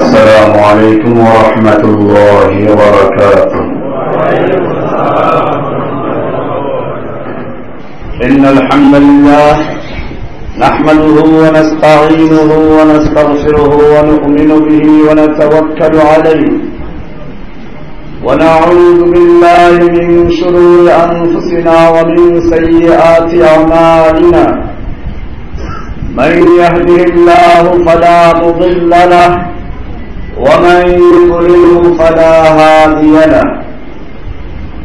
السلام عليكم ورحمة الله وبركاته. إن الحمد لله نحمده ونستعينه ونستغفره ونؤمن به ونتوكل عليه. ونعوذ بالله من شرور أنفسنا ومن سيئات أعمالنا. من يهده الله فلا مضل له ومن يضلله فلا هادي له.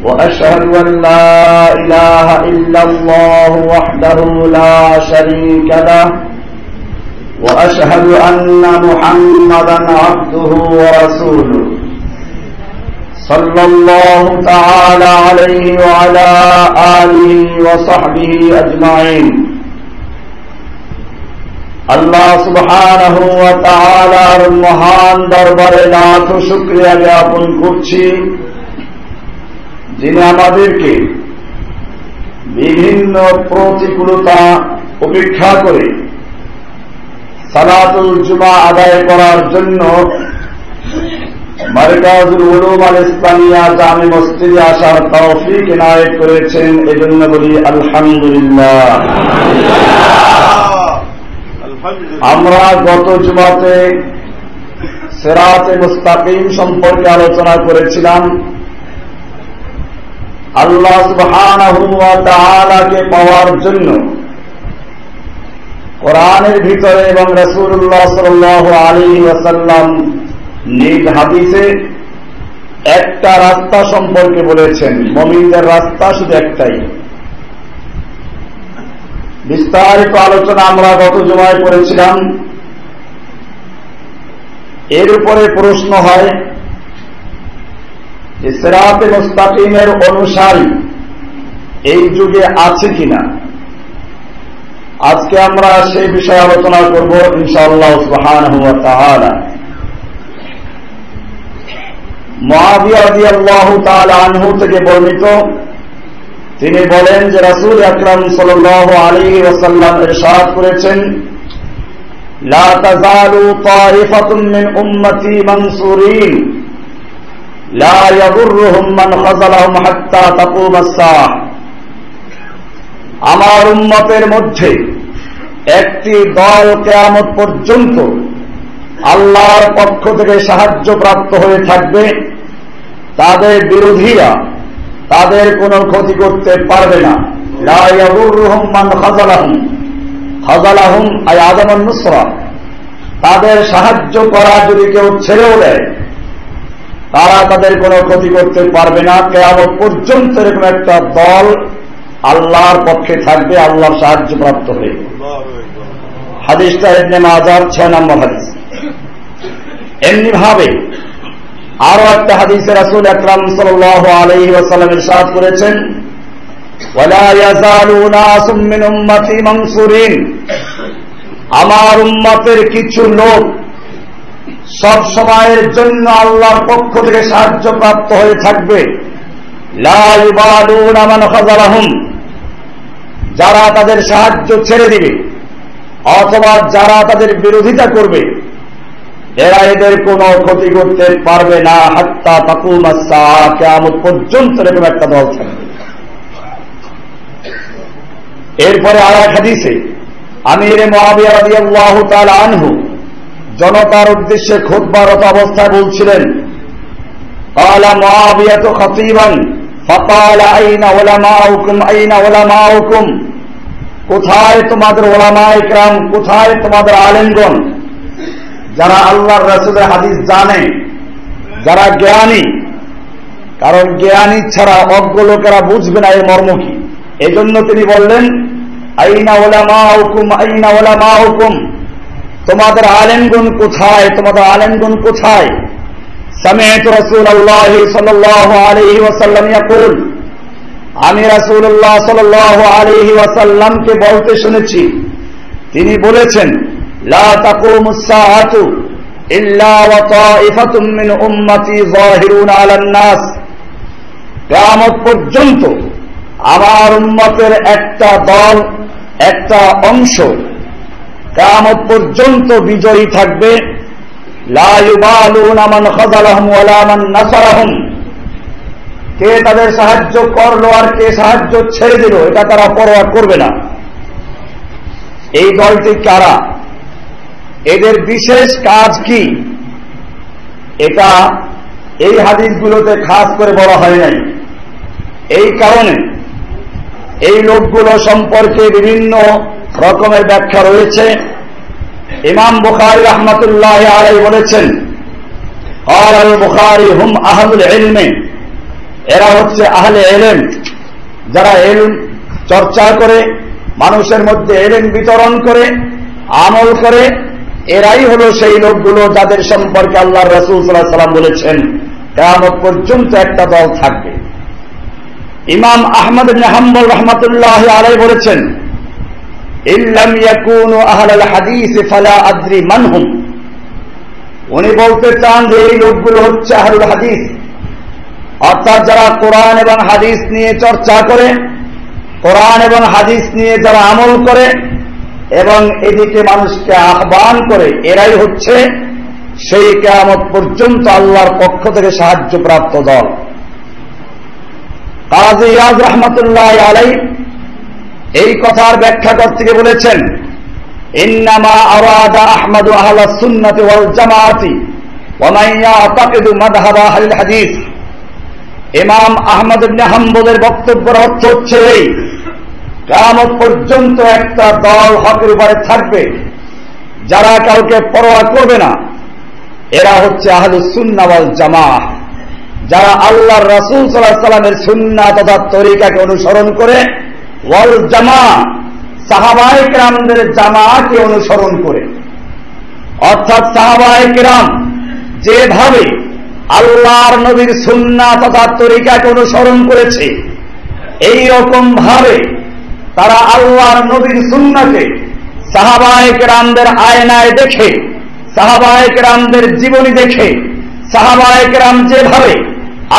وأشهد أن لا إله إلا الله وحده لا شريك له. وأشهد أن محمدا عبده ورسوله. صلى الله تعالى عليه وعلى آله وصحبه أجمعين. আল্লাহ তাআলার মহান দরবারে লাখ শুকরিয়া জ্ঞাপন করছি। যিনি আমাদেরকে বিভিন্ন প্রতিকূলতা উপেক্ষা করে সালাতুল জুমা আদায় করার জন্য মার্কাজুল উলুম আল ইসলামিয়া জামে মসজিদে আসার তৌফিক এনায়েত করেছেন। এজন্য বলি আলহামদুলিল্লাহ। আমরা গত জুমাতে সেরাতে মুস্তাকিম সম্পর্কে আলোচনা করেছিলাম। আল্লাহ সুবহানাকে পাওয়ার জন্য কোরআনের ভিতরে এবং রসুল্লাহ সাল আলী ওয়াসাল্লাম নিজ হাদিসে একটা রাস্তা সম্পর্কে বলেছেন। মমিনদের রাস্তা শুধু একটাই। বিস্তারিত আলোচনা আমরা গত জমায় করেছিলাম। এর উপরে প্রশ্ন হয় যে সেরাতে মুস্তাকিমের অনুসারী এই যুগে আছে কিনা? আজকে আমরা সেই বিষয়ে আলোচনা করব ইনশাআল্লাহ সুহান আনহু থেকে বর্ণিত তিনি বলেন যে রাসুল আকরাম সাল আলী ওসাল্লাম ইরশাদ করেছেন لا تزال طائفة من أمتي منصورين لا يضرهم من خذلهم حتى تقوم الساعة আমার উম্মতের মধ্যে একটি দল কেয়ামত পর্যন্ত আল্লাহর পক্ষ থেকে সাহায্য প্রাপ্ত হয়ে থাকবে তাদের বিরোধীরা তাদের কোনো ক্ষতি করতে পারবে না। তাদের সাহায্য করা যদি কেউ ছেড়েও দেয়, তারা তাদের কোনো ক্ষতি করতে পারবে না। কেয়ামত পর্যন্ত এরকম একটা দল আল্লাহর পক্ষে থাকবে, আল্লাহর সাহায্য প্রাপ্ত হয়ে। হাদিসটা এমনি মাজার ছয় নম্বর হাদিস। এমনি ভাবে আরও একটা হাদিসে রাসুল আকরাম সাল আলহি ওয়াসাল্লাম ইরশাদ করেছেন আমার উম্মতের কিছু লোক সব সময়ের জন্য আল্লাহর পক্ষ থেকে সাহায্য প্রাপ্ত হয়ে থাকবে। যারা তাদের সাহায্য ছেড়ে দিবে, অথবা যারা তাদের বিরোধিতা করবে এরা এদের কোন ক্ষতি করতে পারবে না। হাত্তা তাকুম আসা কেমন পর্যন্ত এরকম একটা দল থাকবে। এরপরে আর এক দিছে আমির মহাবিয়াহু তাল আনহু জনতার উদ্দেশ্যে ক্ষোভবারত অবস্থায় বলছিলেন কোথায় তোমাদের ওলামা ইকরাম কোথায় তোমাদের আলিঙ্গন যারা আল্লাহর রসুলের হাদিস জানে যারা জ্ঞানী কারণ জ্ঞানী ছাড়া অজ্ঞ লোকেরা বুঝবে না এই মর্ম কি এই জন্য তিনি বললেন আইনা ওলামা হুকুম আইনা ওলামা হুকুম তোমাদের আলেমগুন কোথায় তোমাদের আলেমগুন কোথায় سمعت رسول الله صلى الله عليه وسلم يقول আমি রাসূলুল্লাহ সাল্লাল্লাহু আলাইহি ওয়াসাল্লামকে বলতে শুনেছি তিনি বলেছেন তাকুমুস সাআতু ইল্লা ওয়া তাইফাতুম মিন উম্মতি যাহিরুন আলান নাস কিয়ামত পর্যন্ত আমার উম্মতের একটা দল, একটা অংশ কামত পর্যন্ত বিজয়ী থাকবে। কে তাদের সাহায্য করল আর কে সাহায্য ছেড়ে দিল, এটা তারা পরোয়া করবে না। এই দলটি কারা? এদের বিশেষ কাজ কি? এটা এই হাদিসগুলোতে খাস করে বলা হয় নাই। এই কারণে এই লোকগুলো সম্পর্কে বিভিন্ন রকমের ব্যাখ্যা রয়েছে। ইমাম বুখারি রহমতুল্লাহ আলাই বলেছেন আল বুখারি হুম আহমুল এলমে এরা হচ্ছে আহলে এলেম যারা এলম চর্চা করে, মানুষের মধ্যে এলেম বিতরণ করে, আমল করে এরাই হল সেই লোকগুলো যাদের সম্পর্কে আল্লাহ রসুল সাল্লাহ সাল্লাম বলেছেন কেমন পর্যন্ত একটা দল থাকবে। ইমাম আহমদ হাম্বল রহমতুল্লাহ আলাই বলেছেন ইয়াকুনু আদ্রি উনি বলতে চান যে এই লোকগুলো হচ্ছে আহলুল হাদিস। অর্থাৎ যারা কোরআন এবং হাদিস নিয়ে চর্চা করে, কোরআন এবং হাদিস নিয়ে যারা আমল করে এবং এদিকে মানুষকে আহ্বান করে, এরাই হচ্ছে সেই কেয়ামত পর্যন্ত আল্লাহর পক্ষ থেকে সাহায্যপ্রাপ্ত দল। কাজী ইয়াজ রহমতুল্লাহ আলাই এই কথার ব্যাখ্যা করতে গিয়ে বলেছেন, ইন্নামা আওয়াদা আহমদ আহলা সুন্নতি ওয়াল জামাতি ওয়ামাইয়া আতাকিদু আহলিল হাদিস। ইমাম আহমদ ইবনে হাম্বলের বক্তব্যের অর্থ হচ্ছে এই কিয়ামত পর্যন্ত একটা দল হকের উপরে থাকবে, যারা কাউকে পরোয়া করবে না। এরা হচ্ছে আহলুস সুন্নাহ জামা যারা আল্লাহর রাসূল আলাইহি সাল্লামের সুন্নাহ তথা তরিকাকে অনুসরণ করে, ওয়াল জামা সাহাবায় কেরামদের জামাকে অনুসরণ করে। অর্থাৎ সাহাবায় কেরাম যেভাবে আল্লাহর নবীর সুন্না তথা তরিকাকে অনুসরণ করেছে এই রকম ভাবে তারা আল্লাহর নবীর সুন্নাকে সাহাবায় কেরামদের আয়নায় দেখে, সাহাবায় কেরামদের জীবনী দেখে, সাহাবায় কেরাম যেভাবে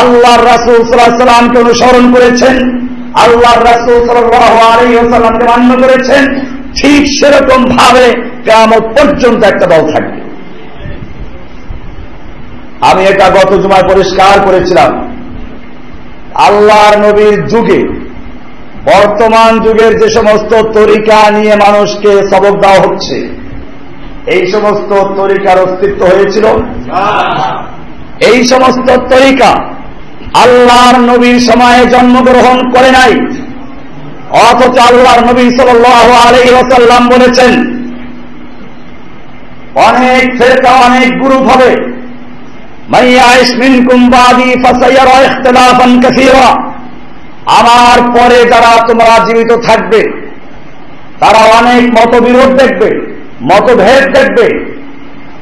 আল্লাহর রাসুল সাল্লাহ সাল্লামকে অনুসরণ করেছেন আল্লাহ রাসুল সাল্লামকে মান্য করেছেন, ঠিক সেরকম ভাবে কেমন পর্যন্ত একটা দল থাকবে। আমি এটা গত জুমায় পরিষ্কার করেছিলাম। আল্লাহর নবীর যুগে বর্তমান যুগের যে সমস্ত তরিকা নিয়ে মানুষকে সবক দেওয়া হচ্ছে, এই সমস্ত তরিকার অস্তিত্ব হয়েছিল? এই সমস্ত তরিকা আল্লাহর নবীর সময়ে জন্মগ্রহণ করে নাই। অথচ আল্লাহর নবী সাল আলী ওসাল্লাম বলেছেন, অনেক ফেরকা অনেক গ্রুপ হবে আমার পরে যারা তোমরা জীবিত থাকবে, তারা অনেক মতবিরোধ দেখবে, মতভেদ দেখবে।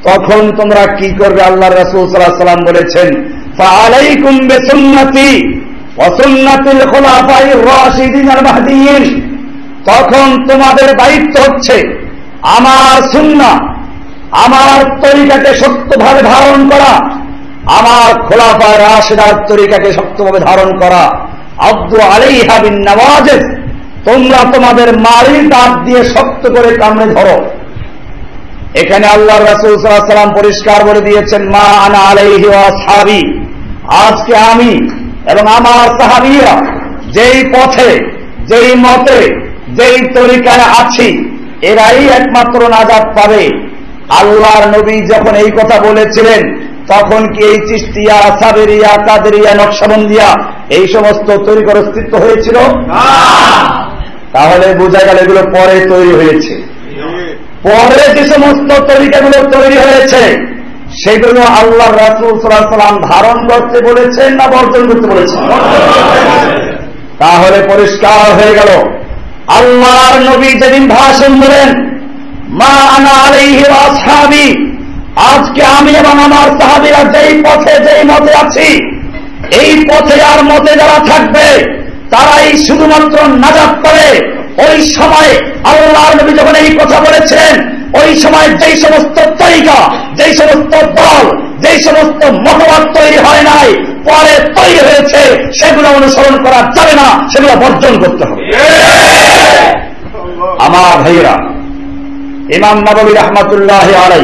তখন তোমরা কি করবে? আল্লাহ রাসুল বলেছেন তখন তোমাদের দায়িত্ব হচ্ছে, আমার সুন্না আমার তরিকাকে শক্তভাবে ধারণ করা, আমার খোলাফায় রাশিদার তরিকাকে শক্তভাবে ধারণ করা। তোমরা তোমাদের মারির দাঁত দিয়ে শক্ত করে কামড়ে ধরো। এখানে আল্লাহ রসুল সাল্লাম পরিষ্কার বলে দিয়েছেন, মা আনা আলাইহি আজকে আমি এবং আমার সাহাবিরা যেই পথে, যেই মতে, যেই তরিকায় আছি, এরাই একমাত্র নাজাদ পাবে। আল্লাহর নবী যখন এই কথা বলেছিলেন তখন কি এই চিস্তিয়া সাবেরিয়া কাদেরিয়া নকশাবন্দিয়া এই সমস্ত তরিকার অস্তিত্ব হয়েছিল? তাহলে বোঝা গেল এগুলো পরে তৈরি হয়েছে। পরে যে সমস্ত তরিকাগুলো তৈরি হয়েছে সেগুলো আল্লাহ রাসুল সাল্লাম ধারণ করতে বলেছেন না বর্জন করতে বলেছেন? তাহলে পরিষ্কার হয়ে গেল। আল্লাহর নবী যেদিন ভাষণ দিলেন মা আনা আলাইহি আসহাবি আজকে আমি এবং আমার সাহাবিরা যেই পথে যেই মতে আছি এই পথে আর মতে যারা থাকবে তারাই শুধুমাত্র নাজাত করে। ওই সময় আল্লাহর নবী যখন এই কথা বলেছেন ওই সময় যেই সমস্ত তরিকা যেই সমস্ত দল যেই সমস্ত মতবাদ তৈরি হয় নাই পরে তৈরি হয়েছে সেগুলো অনুসরণ করা যাবে না সেগুলো বর্জন করতে হবে। আমার ভাইয়েরা ইমাম নবী রহমতুল্লাহ আলাই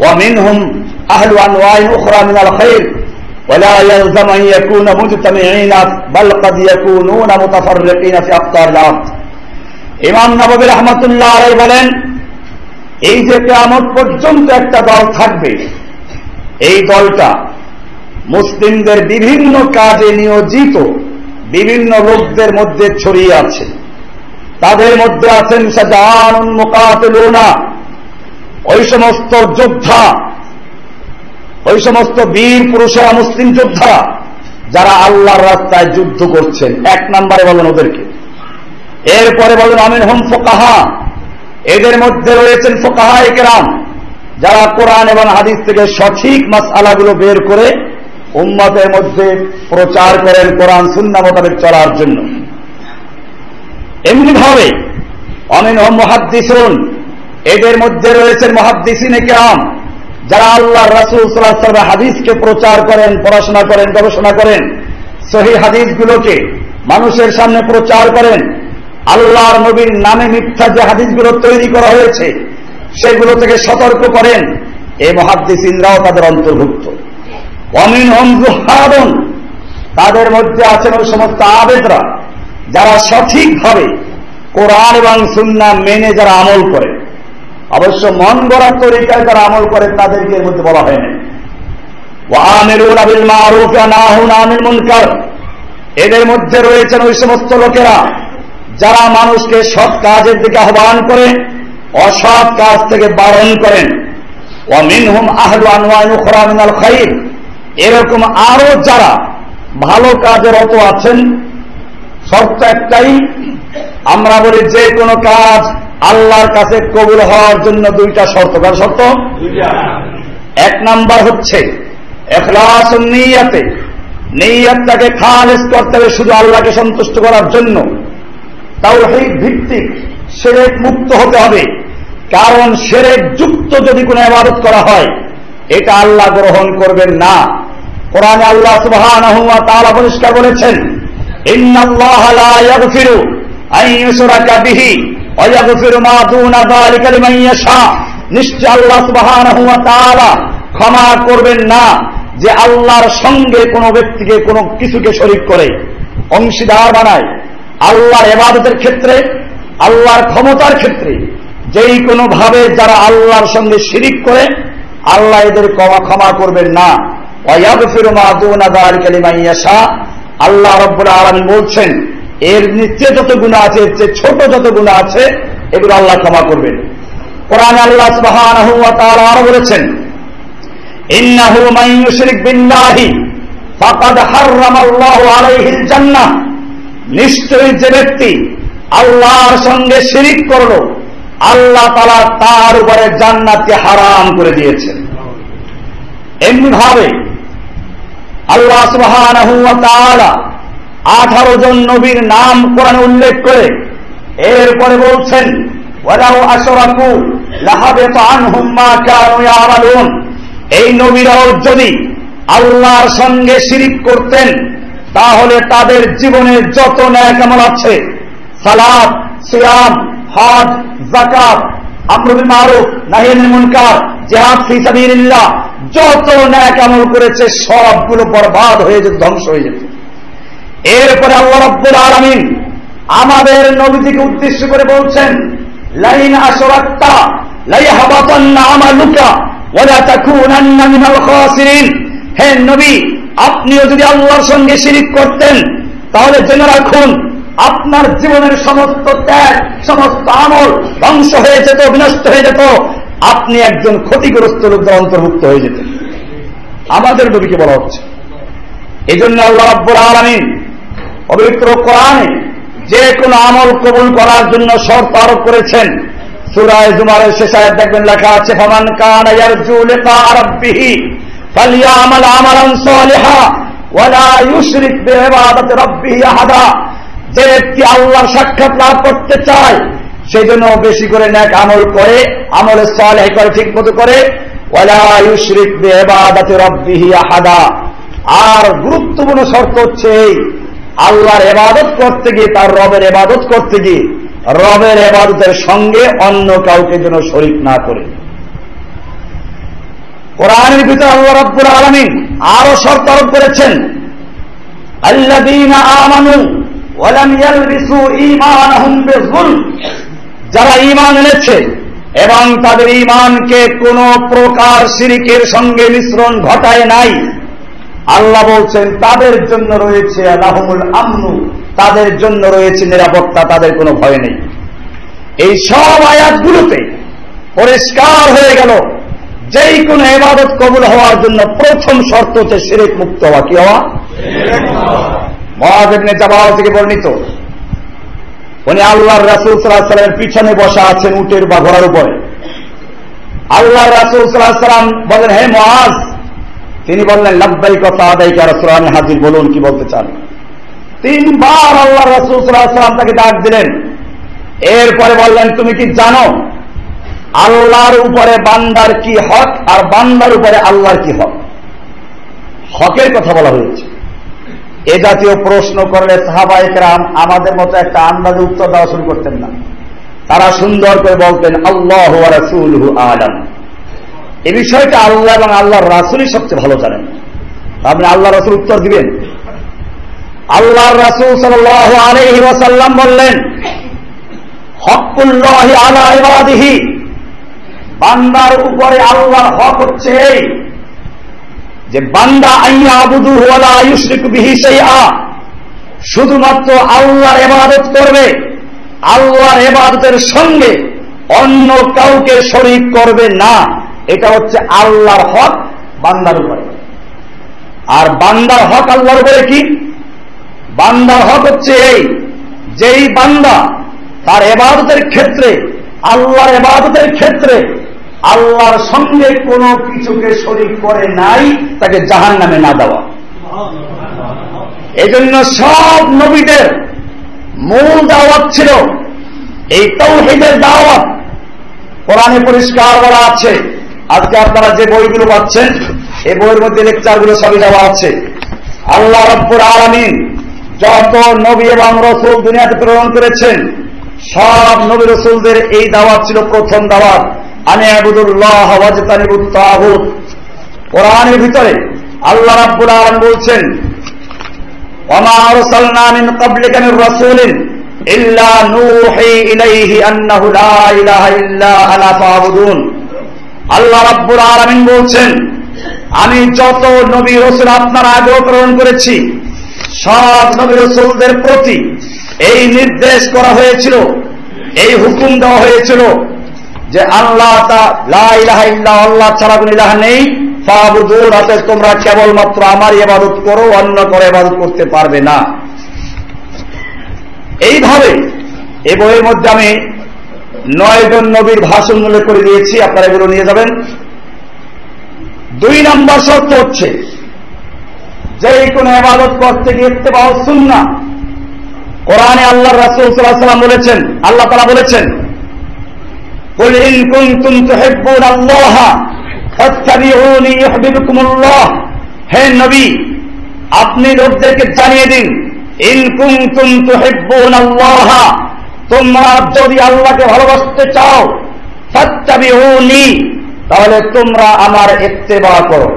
ومنهم زهاد وآمرون بالمعروف وناهون عن المنكر ومنهم أهل أنواع أخرى من الخير ولا يلزم أن يكون مجتمعين بل قد يكونون متفرقين في أقطار الأرض ইমাম নবী রহমতুল্লাহ আলাই বলেন এই যে কেমন পর্যন্ত একটা দল থাকবে এই দলটা মুসলিমদের বিভিন্ন কাজে নিয়োজিত বিভিন্ন লোকদের মধ্যে ছড়িয়ে আছে তাদের মধ্যে আছেন মোকাতলুনা ওই সমস্ত যোদ্ধা, ওই সমস্ত বীর পুরুষেরা মুসলিম যোদ্ধা, যারা আল্লাহর রাস্তায় যুদ্ধ করছেন। এক নম্বরে বলেন ওদেরকে। এরপরে বলেন, আমিন হোম ফোকাহা। এদের মধ্যে রয়েছেন ফোকাহা একরাম যারা কোরআন এবং হাদিস থেকে সঠিক মাসালাগুলো বের করে উম্মতের মধ্যে প্রচার করেন কোরআন সুন্না মোতাবেক চলার জন্য। এমনি ভাবে অমিন মহাদ্দিসুন। এদের মধ্যে রয়েছেন মহাদ্দিসিন কেরাম, যারা আল্লাহ রাসুল সাল্লাহ হাদিসকে প্রচার করেন, পড়াশোনা করেন, গবেষণা করেন। সহি হাদিসগুলোকে মানুষের সামনে প্রচার করেন। আল্লাহর নবীর নামে মিথ্যা যে হাদিসগুলো তৈরি করা হয়েছে, সেগুলো থেকে সতর্ক করেন। এই মহাদ্দিসিনরাও তাদের অন্তর্ভুক্ত। অমিন হম তাদের মধ্যে আছেন ওই সমস্ত আবেদরা, যারা সঠিকভাবে কোরআন এবং সুন্না মেনে যারা আমল করে। অবশ্য মন গড়ার তরিকায় তারা আমল করে তাদেরকে এর মধ্যে বলা হয় না এদের মধ্যে রয়েছেন ওই সমস্ত লোকেরা যারা মানুষকে সৎ কাজের দিকে আহ্বান করে, অসৎ কাজ থেকে বারণ করেন। অমিনহুম আহলু আনওয়াইনু খরামিনাল এরকম আরও যারা ভালো কাজের অত আছেন, শর্ত একটাই আমরা বলি যে কোনো কাজ আল্লাহর কাছে কবুল হওয়ার জন্য দুইটা শর্ত। কার শর্ত? এক নাম্বার হচ্ছে এখলাস নেইয়াতে নেইয়াতটাকে খালেজ করতে হবে শুধু আল্লাহকে সন্তুষ্ট করার জন্য। তাও সেই ভিত্তিক সেরেক মুক্ত হতে হবে। কারণ সেরেক যুক্ত যদি কোনো আবাদত করা হয়, এটা আল্লাহ গ্রহণ করবেন না। কোরআনে আল্লাহ তাআলা পরিষ্কার বলেছেন নিশ্চয় আল্লাহ ক্ষমা করবেন না যে আল্লাহর সঙ্গে কোনো ব্যক্তিকে কোনো কিছুকে শরিক করে, অংশীদার বানায়। আল্লাহর এবাদতের ক্ষেত্রে, আল্লাহর ক্ষমতার ক্ষেত্রে যেই কোনো ভাবে যারা আল্লাহর সঙ্গে শিরিক করে, আল্লাহ এদের ক্ষমা করবেন না। আল্লাহ রব্বুল আলমী বলছেন এর নিচে যত গুণা আছে, এর চেয়ে ছোট যত গুণা আছে, এগুলো আল্লাহ ক্ষমা করবেন। কোরআন আল্লাহ আরও বলেছেন, ইন্নাহু মাইয়ুশরিক বিল্লাহি ফাকাদ যে ব্যক্তি আল্লাহর সঙ্গে শিরিক করল, আল্লাহ তালা তার উপরে জান্নাতকে হারাম করে দিয়েছেন। এমনি ভাবে আল্লাহ সুবহান আঠারো জন নবীর নাম কোরআনে উল্লেখ করে এরপরে বলছেন এই নবীরাও যদি আল্লাহর সঙ্গে শিরিক করতেন, তাহলে তাদের জীবনের যত ন্যায় কেমন আছে সালাদ সিয়াম, হজ জাকাত আমরুল মারুফ নাহিন মুনকার, জেহাদ ফি যত ন্যায় আমল করেছে, সবগুলো বরবাদ হয়ে যেত, ধ্বংস হয়ে যেত। এরপরে আল্লাহ রব্বুল আলামিন আমাদের নবীজিকে উদ্দেশ্য করে বলছেন, লাইন আসরাত্তা হে নবী, আপনিও যদি আল্লাহর সঙ্গে শিরিক করতেন, তাহলে জেনে রাখুন, আপনার জীবনের সমস্ত ত্যাগ, সমস্ত আমল ধ্বংস হয়ে যেত, বিনষ্ট হয়ে যেত। আপনি একজন ক্ষতিগ্রস্ত লোকদের অন্তর্ভুক্ত হয়ে যেতেন। আমাদের নবীকে বলা হচ্ছে। এই জন্য আল্লাহ আব্বুর আলমিন পবিত্র কোরআনে যে কোনো আমল কবুল করার জন্য শর্ত আরোপ করেছেন। সুরায় জুমারের শেষে দেখবেন লেখা আছে, ফমান কানিহি ফালিয়া আমল আমলান সালিহা ওয়ালা ইউশরিক বিইবাদাতি রাব্বিহি আহাদা। যে ব্যক্তি আল্লাহর সাক্ষাৎ লাভ করতে চায় সেই জন্য বেশি করে নেক আমল করে, আমল সালেহ করে, ঠিক মতো করে আর গুরুত্বপূর্ণ শর্ত হচ্ছে এই আল্লাহর এবাদত করতে গিয়ে তার রবের এবাদত করতে গিয়ে রবের এবাদতের সঙ্গে অন্য কাউকে যেন শরিক না করে। কোরআনের ভিতরে আল্লাহ রব্বুল আলমিন আরও শর্ত আরোপ করেছেন যারা ইমান এনেছে এবং তাদের ঈমানকে কোন প্রকার শিরিকের সঙ্গে মিশ্রণ ঘটায় নাই আল্লাহ বলছেন, তাদের জন্য রয়েছে আল্লাহমুল আমনু, তাদের জন্য রয়েছে নিরাপত্তা, তাদের কোনো ভয় নেই। এই সব আয়াতগুলোতে পরিষ্কার হয়ে গেল, যেই কোন এবাদত কবুল হওয়ার জন্য প্রথম শর্ত হচ্ছে সিরেক মুক্ত হওয়া। কি হওয়া? মহাদেবনে জাবাল থেকে বর্ণিত। উনি আল্লাহর রাসুল সাল্লাহ সাল্লামের পিছনে বসা আছেন উটের বা ঘোড়ার উপরে। আল্লাহ রাসুল সাল্লাহ সাল্লাম বলেন, হে মহাজ তিনি বললেন লাব্বাই কথা হাজির, বলুন, কি বলতে চান? তিনবার আল্লাহ রসুল তাকে ডাক দিলেন। এরপরে বললেন, তুমি কি জানো আল্লাহর উপরে বান্দার কি হক আর বান্দার উপরে আল্লাহর কি হক? হকের কথা বলা হয়েছে। এ জাতীয় প্রশ্ন করলে সাহাবাহিকরাম আমাদের মতো একটা আন্দাজে উত্তর দেওয়া শুরু করতেন না। তারা সুন্দর করে বলতেন, আল্লাহ রাসুল আলম। এ বিষয়টা আল্লাহ এবং আল্লাহর রাসুলই সবচেয়ে ভালো জানেন। আপনি আল্লাহ রাসুল উত্তর দিবেন। আল্লাহ রাসুল সাল আলহি ওয়াসাল্লাম বললেন, হকুল্লাহ আলা বান্দার উপরে আল্লাহর হক হচ্ছে যে বান্দা আইয়া আবুদু ওয়ালা ইউশরিক বিহি শাইআ। শুধুমাত্র আল্লাহর ইবাদত করবে, আল্লাহর ইবাদতের সঙ্গে অন্য কাউকে শরীক করবে না। এটা হচ্ছে আল্লাহর হক বান্দার উপরে। আর বান্দার হক আল্লাহর উপরে কি? বান্দার হক হচ্ছে এই, যেই বান্দা তার এবাদতের ক্ষেত্রে, আল্লাহর এবাদতের ক্ষেত্রে আল্লাহর সঙ্গে কোনো কিছুকে শরিক করে নাই, তাকে জাহান নামে না দেওয়া। এজন্য সব নবীদের মূল দাওয়াত ছিল, এই তৌহিদের দাওয়াত কোরআনে পরিষ্কার বলা আছে আজকে আপনারা যে বইগুলো পাচ্ছেন, এই বইয়ের মধ্যে লেকচারগুলো সবই দেওয়া আছে। আল্লাহ রব্বুর আলমিন যত নবী এবং রসুল দুনিয়াতে প্রেরণ করেছেন, সব নবী রসুলদের এই দাওয়াত ছিল প্রথম দাওয়াত আমি আবুদুল্লাহ তাহুদ কোরআনের ভিতরে আল্লাহ রাব্বুল আলম বলছেন ফাবুদুন। আল্লাহ রাব্বুল আলামিন বলছেন, আমি যত নবী রসুল আপনার আগেও প্রেরণ করেছি, সব নবী রসুলদের প্রতি এই নির্দেশ করা হয়েছিল, এই হুকুম দেওয়া হয়েছিল যে আল্লাহ তা আল্লাহ ছাড়া কোন ইলাহ নেই। ফাবুদুর হাতে তোমরা কেবলমাত্র আমার ইবাদত করো, অন্য করে ইবাদত করতে পারবে না। এইভাবে এই বইয়ের মধ্যে আমি নয়জন নবীর ভাষণ মূল্য করে দিয়েছি, আপনারা এগুলো নিয়ে যাবেন। দুই নম্বর শর্ত হচ্ছে যে কোনো আবাদত করতে গিয়ে শুন না কোরআনে আল্লাহ রাসুল সাল্লাম বলেছেন, আল্লাহ তারা বলেছেন হে নবী, আপনি লোকদেরকে জানিয়ে দিন ইনকুম তুম তো হেব্বুন আল্লাহা তোমরা যদি আল্লাহকে ভালোবাসতে চাও, ফাত্তাবিউনি, তাহলে তোমরা আমার ইত্তেবা করো।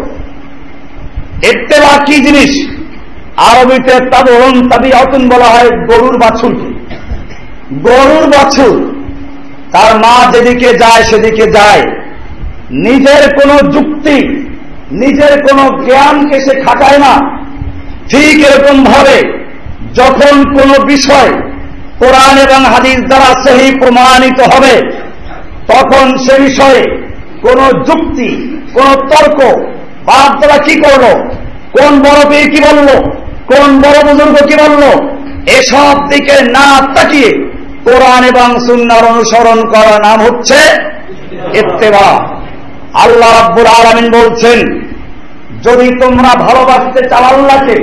ইত্তেবা কি জিনিস? আরবিতে তাবন তাবি অতুন বলা হয় গরুর বাছুরকে গরুর বাছুর, তার মা যেদিকে যায় সেদিকে যায়। নিজের কোনো যুক্তি, নিজের কোনো জ্ঞানকে সে খাটায় না। ঠিক এরকম ভাবে যখন কোনো বিষয় কোরআন এবং হাদিস দ্বারা সেই প্রমাণিত হবে। তখন সে বিষয়ে কোন যুক্তি, কোন তর্ক বাদ দ্বারা কি করল? কোন বড় পীর কি বলল? কোন বড় বুজুর্গ কি বলল? এসব দিকে না তাকিয়ে কোরআন এবং সুন্নার অনুসরণ করার নাম হচ্ছে ইত্তেবা। আল্লাহ রাব্বুল আলমিন বলছেন, যদি তোমরা ভালোবাসতে চাও আল্লাহকে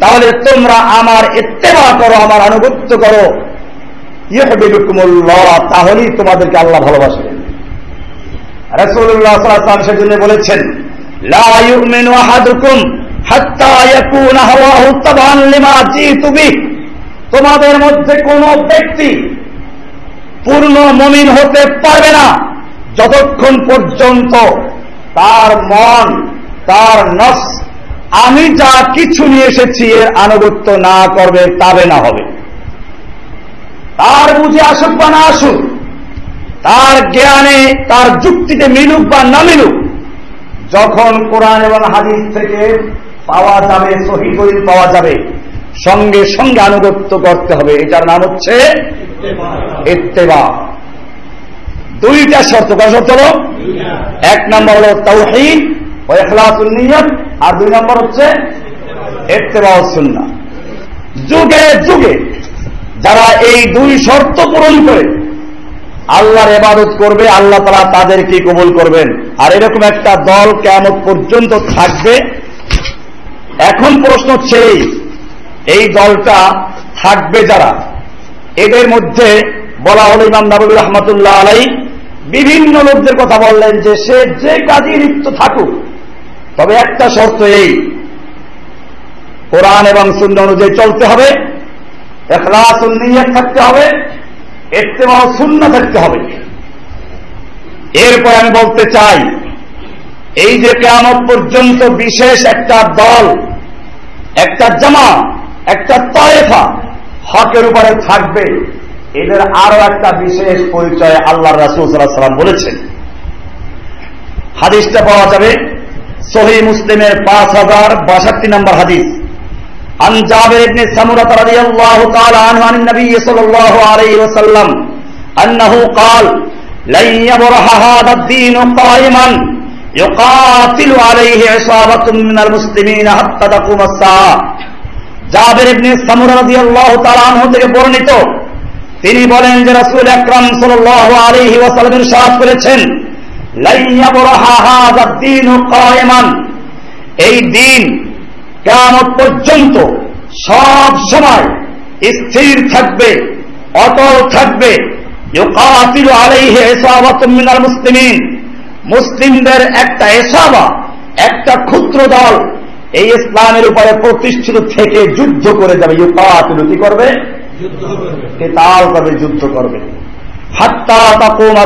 তাহলে তোমরা আমার এত্তেবা করো, আমার আনুগত্য করো। তাহলেই তোমাদেরকে আল্লাহ ভালোবাসবেন রসুল্লাহ সেজন্য বলেছেন, লা তোমাদের মধ্যে কোন ব্যক্তি পূর্ণ মমিন হতে পারবে না, যতক্ষণ পর্যন্ত তার মন, তার নস আমি যা কিছু নিয়ে এসেছি এর আনুগত্য না করবে তাবে না হবে। তার বুঝে আসুক বা না আসুক তার জ্ঞানে তার যুক্তিতে মিলুক বা না মিলুক যখন কোরআন এবং হাদিস থেকে পাওয়া যাবে সহি পাওয়া যাবে সঙ্গে সঙ্গে আনুগত্য করতে হবে। এটার নাম হচ্ছে ইত্তেবা। দুইটা শর্ত কয় শর্ত হল? এক নম্বর হল তৌহিদ আর দুই নম্বর হচ্ছে ইত্তেবা সুন্না যুগে যুগে যারা এই দুই শর্ত পূরণ করে আল্লাহর এবাদত করবে, আল্লাহ তারা তাদেরকে কবুল করবেন। আর এরকম একটা দল কেমন পর্যন্ত থাকবে। এখন প্রশ্ন হচ্ছে এই দলটা থাকবে যারা? এদের মধ্যে বলা হল ইমাম নাবুল রহমতুল্লাহ আলাই বিভিন্ন লোকদের কথা বললেন যে সে যে কাজে লিপ্ত থাকুক তবে একটা শর্ত এই। কোরআন এবং শূন্য অনুযায়ী চলতে হবে এখলাস নিয়ে থাকতে হবে এত্তেমা শূন্য থাকতে হবে। এরপর আমি বলতে চাই, এই যে কেমন পর্যন্ত বিশেষ একটা দল, একটা জামা একটা তয়েফা হকের উপরে থাকবে, এদের আরও একটা বিশেষ পরিচয় আল্লাহ রাসুলাম বলেছেন। হাদিসটা পাওয়া যাবে সহি মুসলিমের পাঁচ হাজার বাষট্টি নম্বর হাদিস عن جابر بن سمرة رضي الله تعالى عنه عن النبي صلى الله عليه وسلم أنه قال لن يبرح هذا الدين قائما يقاتل عليه عصابة من المسلمين حتى تقوم الساعة জাবের ইবনে সামুরা রাদিয়াল্লাহু তাআলা আনহু থেকে বর্ণিত তিনি বলেন যে রাসূল আকরাম সাল্লাল্লাহু আলাইহি ওয়াসাল্লাম ইরশাদ করেছেন এই দিন কিয়ামত পর্যন্ত সব সময় স্থির থাকবে অটল থাকবে। মুসলিমিন। মুসলিমদের একটা এসাবা একটা ক্ষুদ্র দল এই ইসলামের উপরে প্রতিষ্ঠিত থেকে যুদ্ধ করে যাবে। ইউকাতিলু কি করবে? কেতাল করবে যুদ্ধ করবে। হাত্তা তাকুম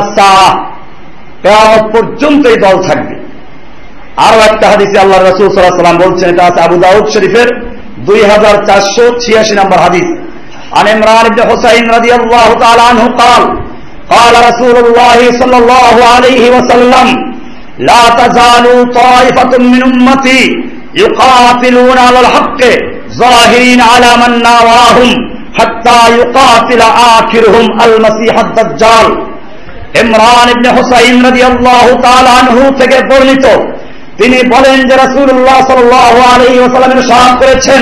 কেয়ামত পর্যন্ত এই দল থাকবে আরো একটা হাদিসে আল্লাহ রসুল সাল্লাহ সাল্লাম বলছেন এটা আছে আবু দাউদ শরীফের দুই হাজার চারশো ছিয়াশি নম্বর হাদিস عن عمران بن حسين رضي الله تعالى عنه قال قال رسول الله صلى الله عليه وسلم لا تزال طائفة من أمتي يقاتلون على الحق ظاهرين على من ناواهم حتى يقاتل آخرهم المسيح الدجال ইমরান আনহু থেকে বর্ণিত। তিনি বলেন যে রাসূলুল্লাহ সাল্লাল্লাহু আলাইহি করেছেন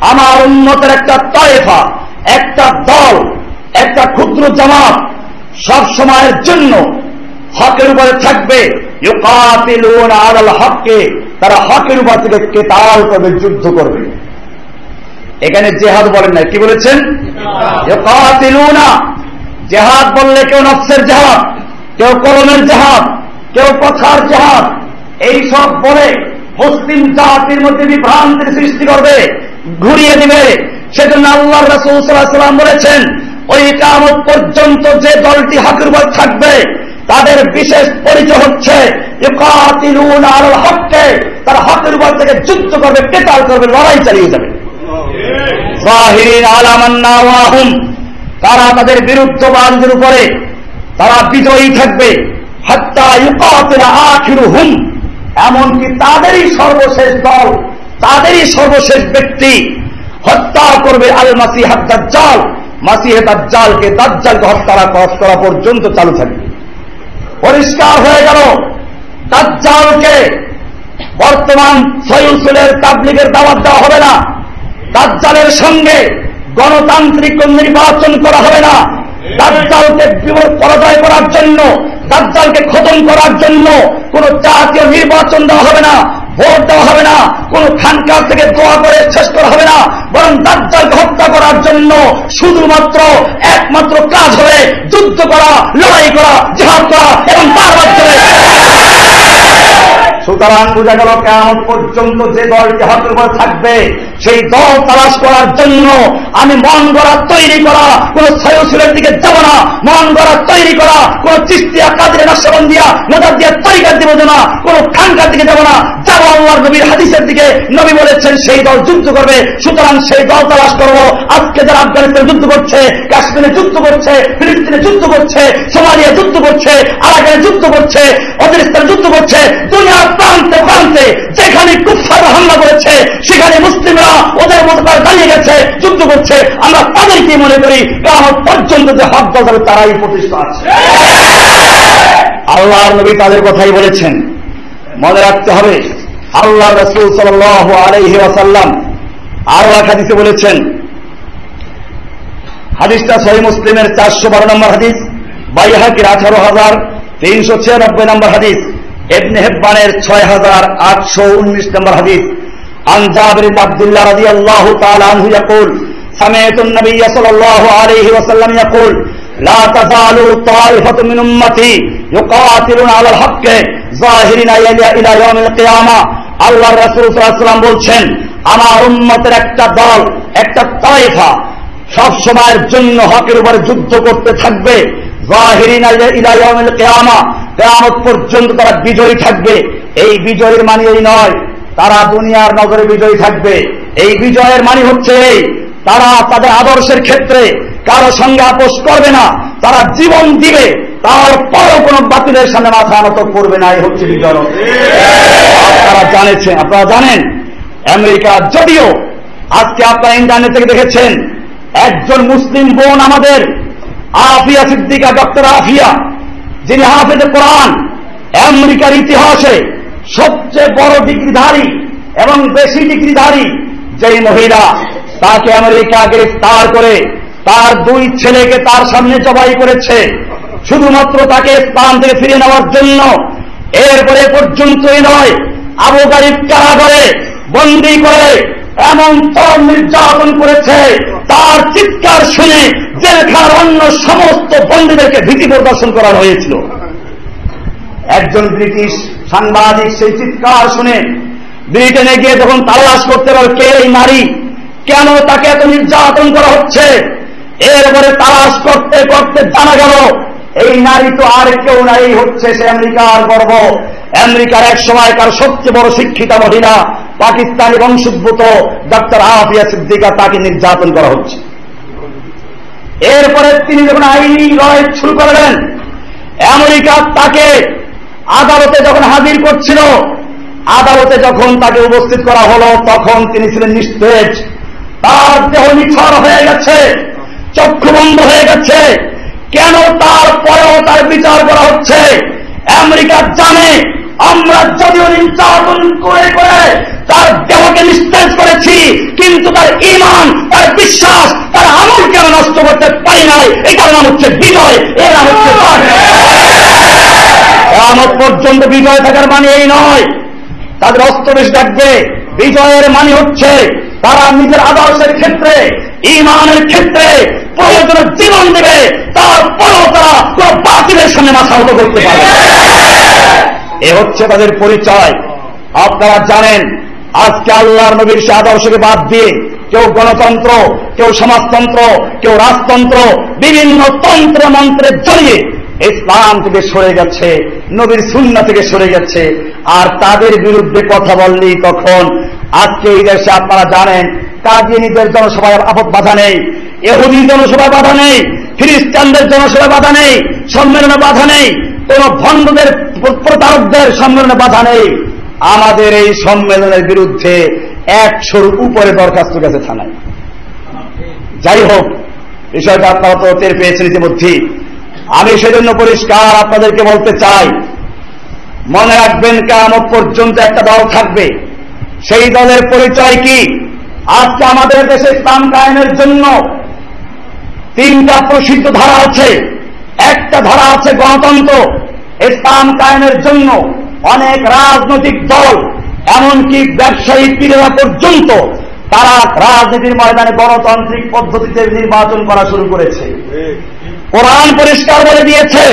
আমার উম্মতের একটা তায়েফা একটা দল, একটা ক্ষুদ্র জামাত সব সময়ের জন্য হকের উপরে থাকবে। হককে, তারা হকের উপর থেকে কেতাল করবে যুদ্ধ করবে। এখানে জেহাদ বলেন না কি বলেছেন? জেহাদ। বললে কেউ নফসের জেহাদ কেউ কলমের জেহাদ কেউ কথার জেহাদ। এই সব বলে মুসলিম জাতির মধ্যে বিভ্রান্তির সৃষ্টি করবে ঘুরিয়ে দিবে। সেজন্য আল্লাহ রসুলাম বলেছেন ওই কামত পর্যন্ত যে দলটি হাতের উপর থাকবে তাদের বিশেষ পরিচয় হচ্ছে তারা হকের উপর থেকে যুদ্ধ করবে কেতাল করবে লড়াই চালিয়ে যাবে। তারা তাদের বিরুদ্ধবাদীদের উপরে তারা বিজয়ী থাকবে। হুম এমনকি তাদেরই সর্বশেষ দল, তাদেরই সর্বশেষ ব্যক্তি হত্যা করবে আল মাসি হাদ্দাল মাসিহে দাজ্জালকে দাজ্জালকে হত্যা করা পর্যন্ত চালু থাকবে। পরিষ্কার হয়ে গেল, দাজ্জালকে বর্তমান সয়ুসুলের তাবলিগের দাওয়াত দেওয়া হবে না। দাজ্জালের সঙ্গে গণতান্ত্রিক নির্বাচন করা হবে না। দাজ্জালকে পরাজয় করার জন্য দাজ্জালকে খতম করার জন্য কোন জাতীয় নির্বাচন দেওয়া হবে না, ভোট দেওয়া হবে না, কোন খানকার থেকে দোয়া করে শেষ করা হবে না, বরং দাজ্জালকে হত্যা করার জন্য শুধুমাত্র একমাত্র কাজ হবে যুদ্ধ করা, লড়াই করা, জেহাদ করা এবং তার মাধ্যমে সুতরাং বোঝা গেল কেমন পর্যন্ত যে দলটি হাতের উপরে থাকবে সেই দল তালাশ করার জন্য আমি মন গড়া তৈরি করা, কোন সয়সুরের দিকে যাব না। মন গড়া তৈরি করা, কোন চিস্তিয়া কাজের নকশবন্দিয়া নজর দিয়ে তৈরি দিব না, কোন খানকার দিকে যাব না। যাব আল্লাহর নবীর হাদিসের দিকে। নবী বলেছেন, সেই দল যুদ্ধ করবে, সুতরাং সেই দল তালাশ করব। আজকে যারা আফগানিস্তানে যুদ্ধ করছে, কাশ্মীরে যুদ্ধ করছে, ফিলিস্তিনে যুদ্ধ করছে, সোমালিয়া যুদ্ধ করছে, আরাকানে যুদ্ধ করছে অফগানিস্তানে যুদ্ধ করছে, দুনিয়ার প্রান্তে প্রান্তে যেখানে কুফার হামলা করেছে, সেখানে মুসলিমরা ওদের মতো তারা দাঁড়িয়ে গেছে, যুদ্ধ করছে। আমরা তাদেরকে মনে করি কারণ পর্যন্ত যে হক দল তারাই প্রতিষ্ঠা আছে। আল্লাহ নবী তাদের কথাই বলেছেন। মনে রাখতে হবে, আল্লাহ রসুল সাল আলহি আসাল্লাম আরও এক হাদিসে বলেছেন। হাদিসটা সহি মুসলিমের চারশো বারো নম্বর হাদিস, বাইহাকির আঠারো হাজার তিনশো ছিয়ানব্বই নম্বর হাদিস এবনে হেব্বানের ছয় হাজার আটশো উনিশ নম্বর হাদিস। عن جابر بن عبد الله رضي الله تعالى عنه يقول سمعت النبي صلى الله عليه وسلم يقول لا تزال طائفة من أمتي يقاتلون على الحق ظاهرين إلى يوم القيامة আল্লাহ রসুল সাল্লাম বলছেন আমার উম্মতের একটা দল একটা তাইফা সব সময়ের জন্য হকের উপরে যুদ্ধ করতে থাকবে কেয়ামা কেয়ামত পর্যন্ত তারা বিজয়ী থাকবে এই বিজয়ের মানে এই নয় তারা দুনিয়ার নগরে বিজয়ী থাকবে। এই বিজয়ের মানে হচ্ছে এই। তারা তাদের আদর্শের ক্ষেত্রে কারও সঙ্গে আপোষ করবে না। তারা জীবন দিবে। তারপরও কোন বাতিলের সামনে মাথা আনত করবে না। এই হচ্ছে বিজয় আপনারা জানেছেন আপনারা জানেন, আমেরিকা যদিও আজকে আপনারা ইন্টারনেট থেকে দেখেছেন, একজন মুসলিম বোন আমাদের, আফিয়া সিদ্দিকা ডক্টর আফিয়া, যিনি হাফেজে কোরআন, আমেরিকার ইতিহাসে সবচেয়ে বড় ডিগ্রিধারী এবং বেশি ডিগ্রিধারী যেই মহিলা, তাকে আমেরিকা গ্রেফতার করে তার দুই ছেলেকে তার সামনে জবাই করেছে। শুধুমাত্র তাকে স্থান থেকে ফিরে নেওয়ার জন্য, এরপরে পর্যন্তই নয়, আবু গারিব কারাগারে বন্দি করে এমন তর নির্যাতন করেছে, তার চিৎকার শুনে জেলখানার অন্য সমস্ত বন্দীদেরকে ভীতি প্রদর্শন করা হয়েছিল। একজন ব্রিটিশ সাংবাদিক সেই চিৎকার শুনে ব্রিটেনে গিয়ে যখন তালাশ করতে পারো, কে এই নারী? কেন তাকে এত নির্যাতন করা হচ্ছে? এরপরে তালাশ করতে করতে জানা গেল, এই নারী তো আর কেউ নারী হচ্ছে সে আমেরিকার গর্ব। আমেরিকার এক সময়কার সবচেয়ে বড় শিক্ষিতা মহিলা, পাকিস্তানি বংশোদ্ভূত ডক্টর আফিয়া সিদ্দিকা, তাকে নির্যাতন করা হচ্ছে। এরপরে তিনি যখন আইনি লড়াই শুরু করলেন, আমেরিকা তাকে আদালতে যখন হাজির করছিল, আদালতে যখন তাকে উপস্থিত করা হলো, তখন তিনি ছিলেন নিস্তেজ। তার দেহ নিছর হয়ে গেছে, চক্ষু বন্ধ হয়ে গেছে। কেন তারপরেও তার বিচার করা হচ্ছে? আমেরিকা জানে, আমরা যদিও নির্যাতন করে করে তার দেহকে নিস্তেজ করেছি, কিন্তু তার ইমান তার বিশ্বাস, তার আমল কেন নষ্ট করতে পারি নাই? এটার নাম হচ্ছে বিজয়, এর নাম হচ্ছে আমার পর্যন্ত বিজয় থাকার মানে এই নয়। তাদের অস্তবেশ দেখবে বিজয়ের মানে হচ্ছে তারা নিজের আদর্শের ক্ষেত্রে ইমানের ক্ষেত্রে প্রয়োজনের জীবন দেবে, তারপরেও তারা কোন বাতিলের সামনে মাথা উঠো করতে পারবে এ হচ্ছে তাদের পরিচয়। আপনারা জানেন, আজকে আল্লাহর নবীর সে আদর্শকে বাদ দিয়ে কেউ গণতন্ত্র, কেউ সমাজতন্ত্র, কেউ রাজতন্ত্র, বিভিন্ন তন্ত্র মন্ত্রের জড়িয়ে ইসলাম থেকে সরে গেছে, নবীর সুন্না থেকে সরে গেছে, আর তাদের বিরুদ্ধে কথা বললেই তখন আজকে এই দেশে আপনারা জানেন কাদিনীদের জনসভায় আপদ বাধা নেই এহুদি জনসভায় বাধা নেই, খ্রিস্টানদের জনসভায় বাধা নেই, সম্মেলনে বাধা নেই, কোন ভণ্ডদের প্রতারকদের সম্মেলনে বাধা নেই। আমাদের এই সম্মেলনের বিরুদ্ধে একশোর উপরে দরখাস্ত গেছে থানায়। যাই হোক, বিষয়টা আপনারা তো টের পেয়েছেন ইতিমধ্যে আমি সেজন্য পরিষ্কার আপনাদেরকে বলতে চাই, মনে রাখবেন কেমন পর্যন্ত একটা দল থাকবে। সেই দলের পরিচয় কি? আজকে আমাদের দেশে ইসলাম কায়েমের জন্য তিনটা প্রসিদ্ধ ধারা আছে। একটা ধারা আছে গণতন্ত্র। ইসলাম কায়েমের জন্য অনেক রাজনৈতিক দল, এমনকি ব্যবসায়ী পীড়া পর্যন্ত তারা রাজনীতির ময়দানে গণতান্ত্রিক পদ্ধতিতে নির্বাচন করা শুরু করেছে। কোরআন পরিষ্কার বলে দিয়েছে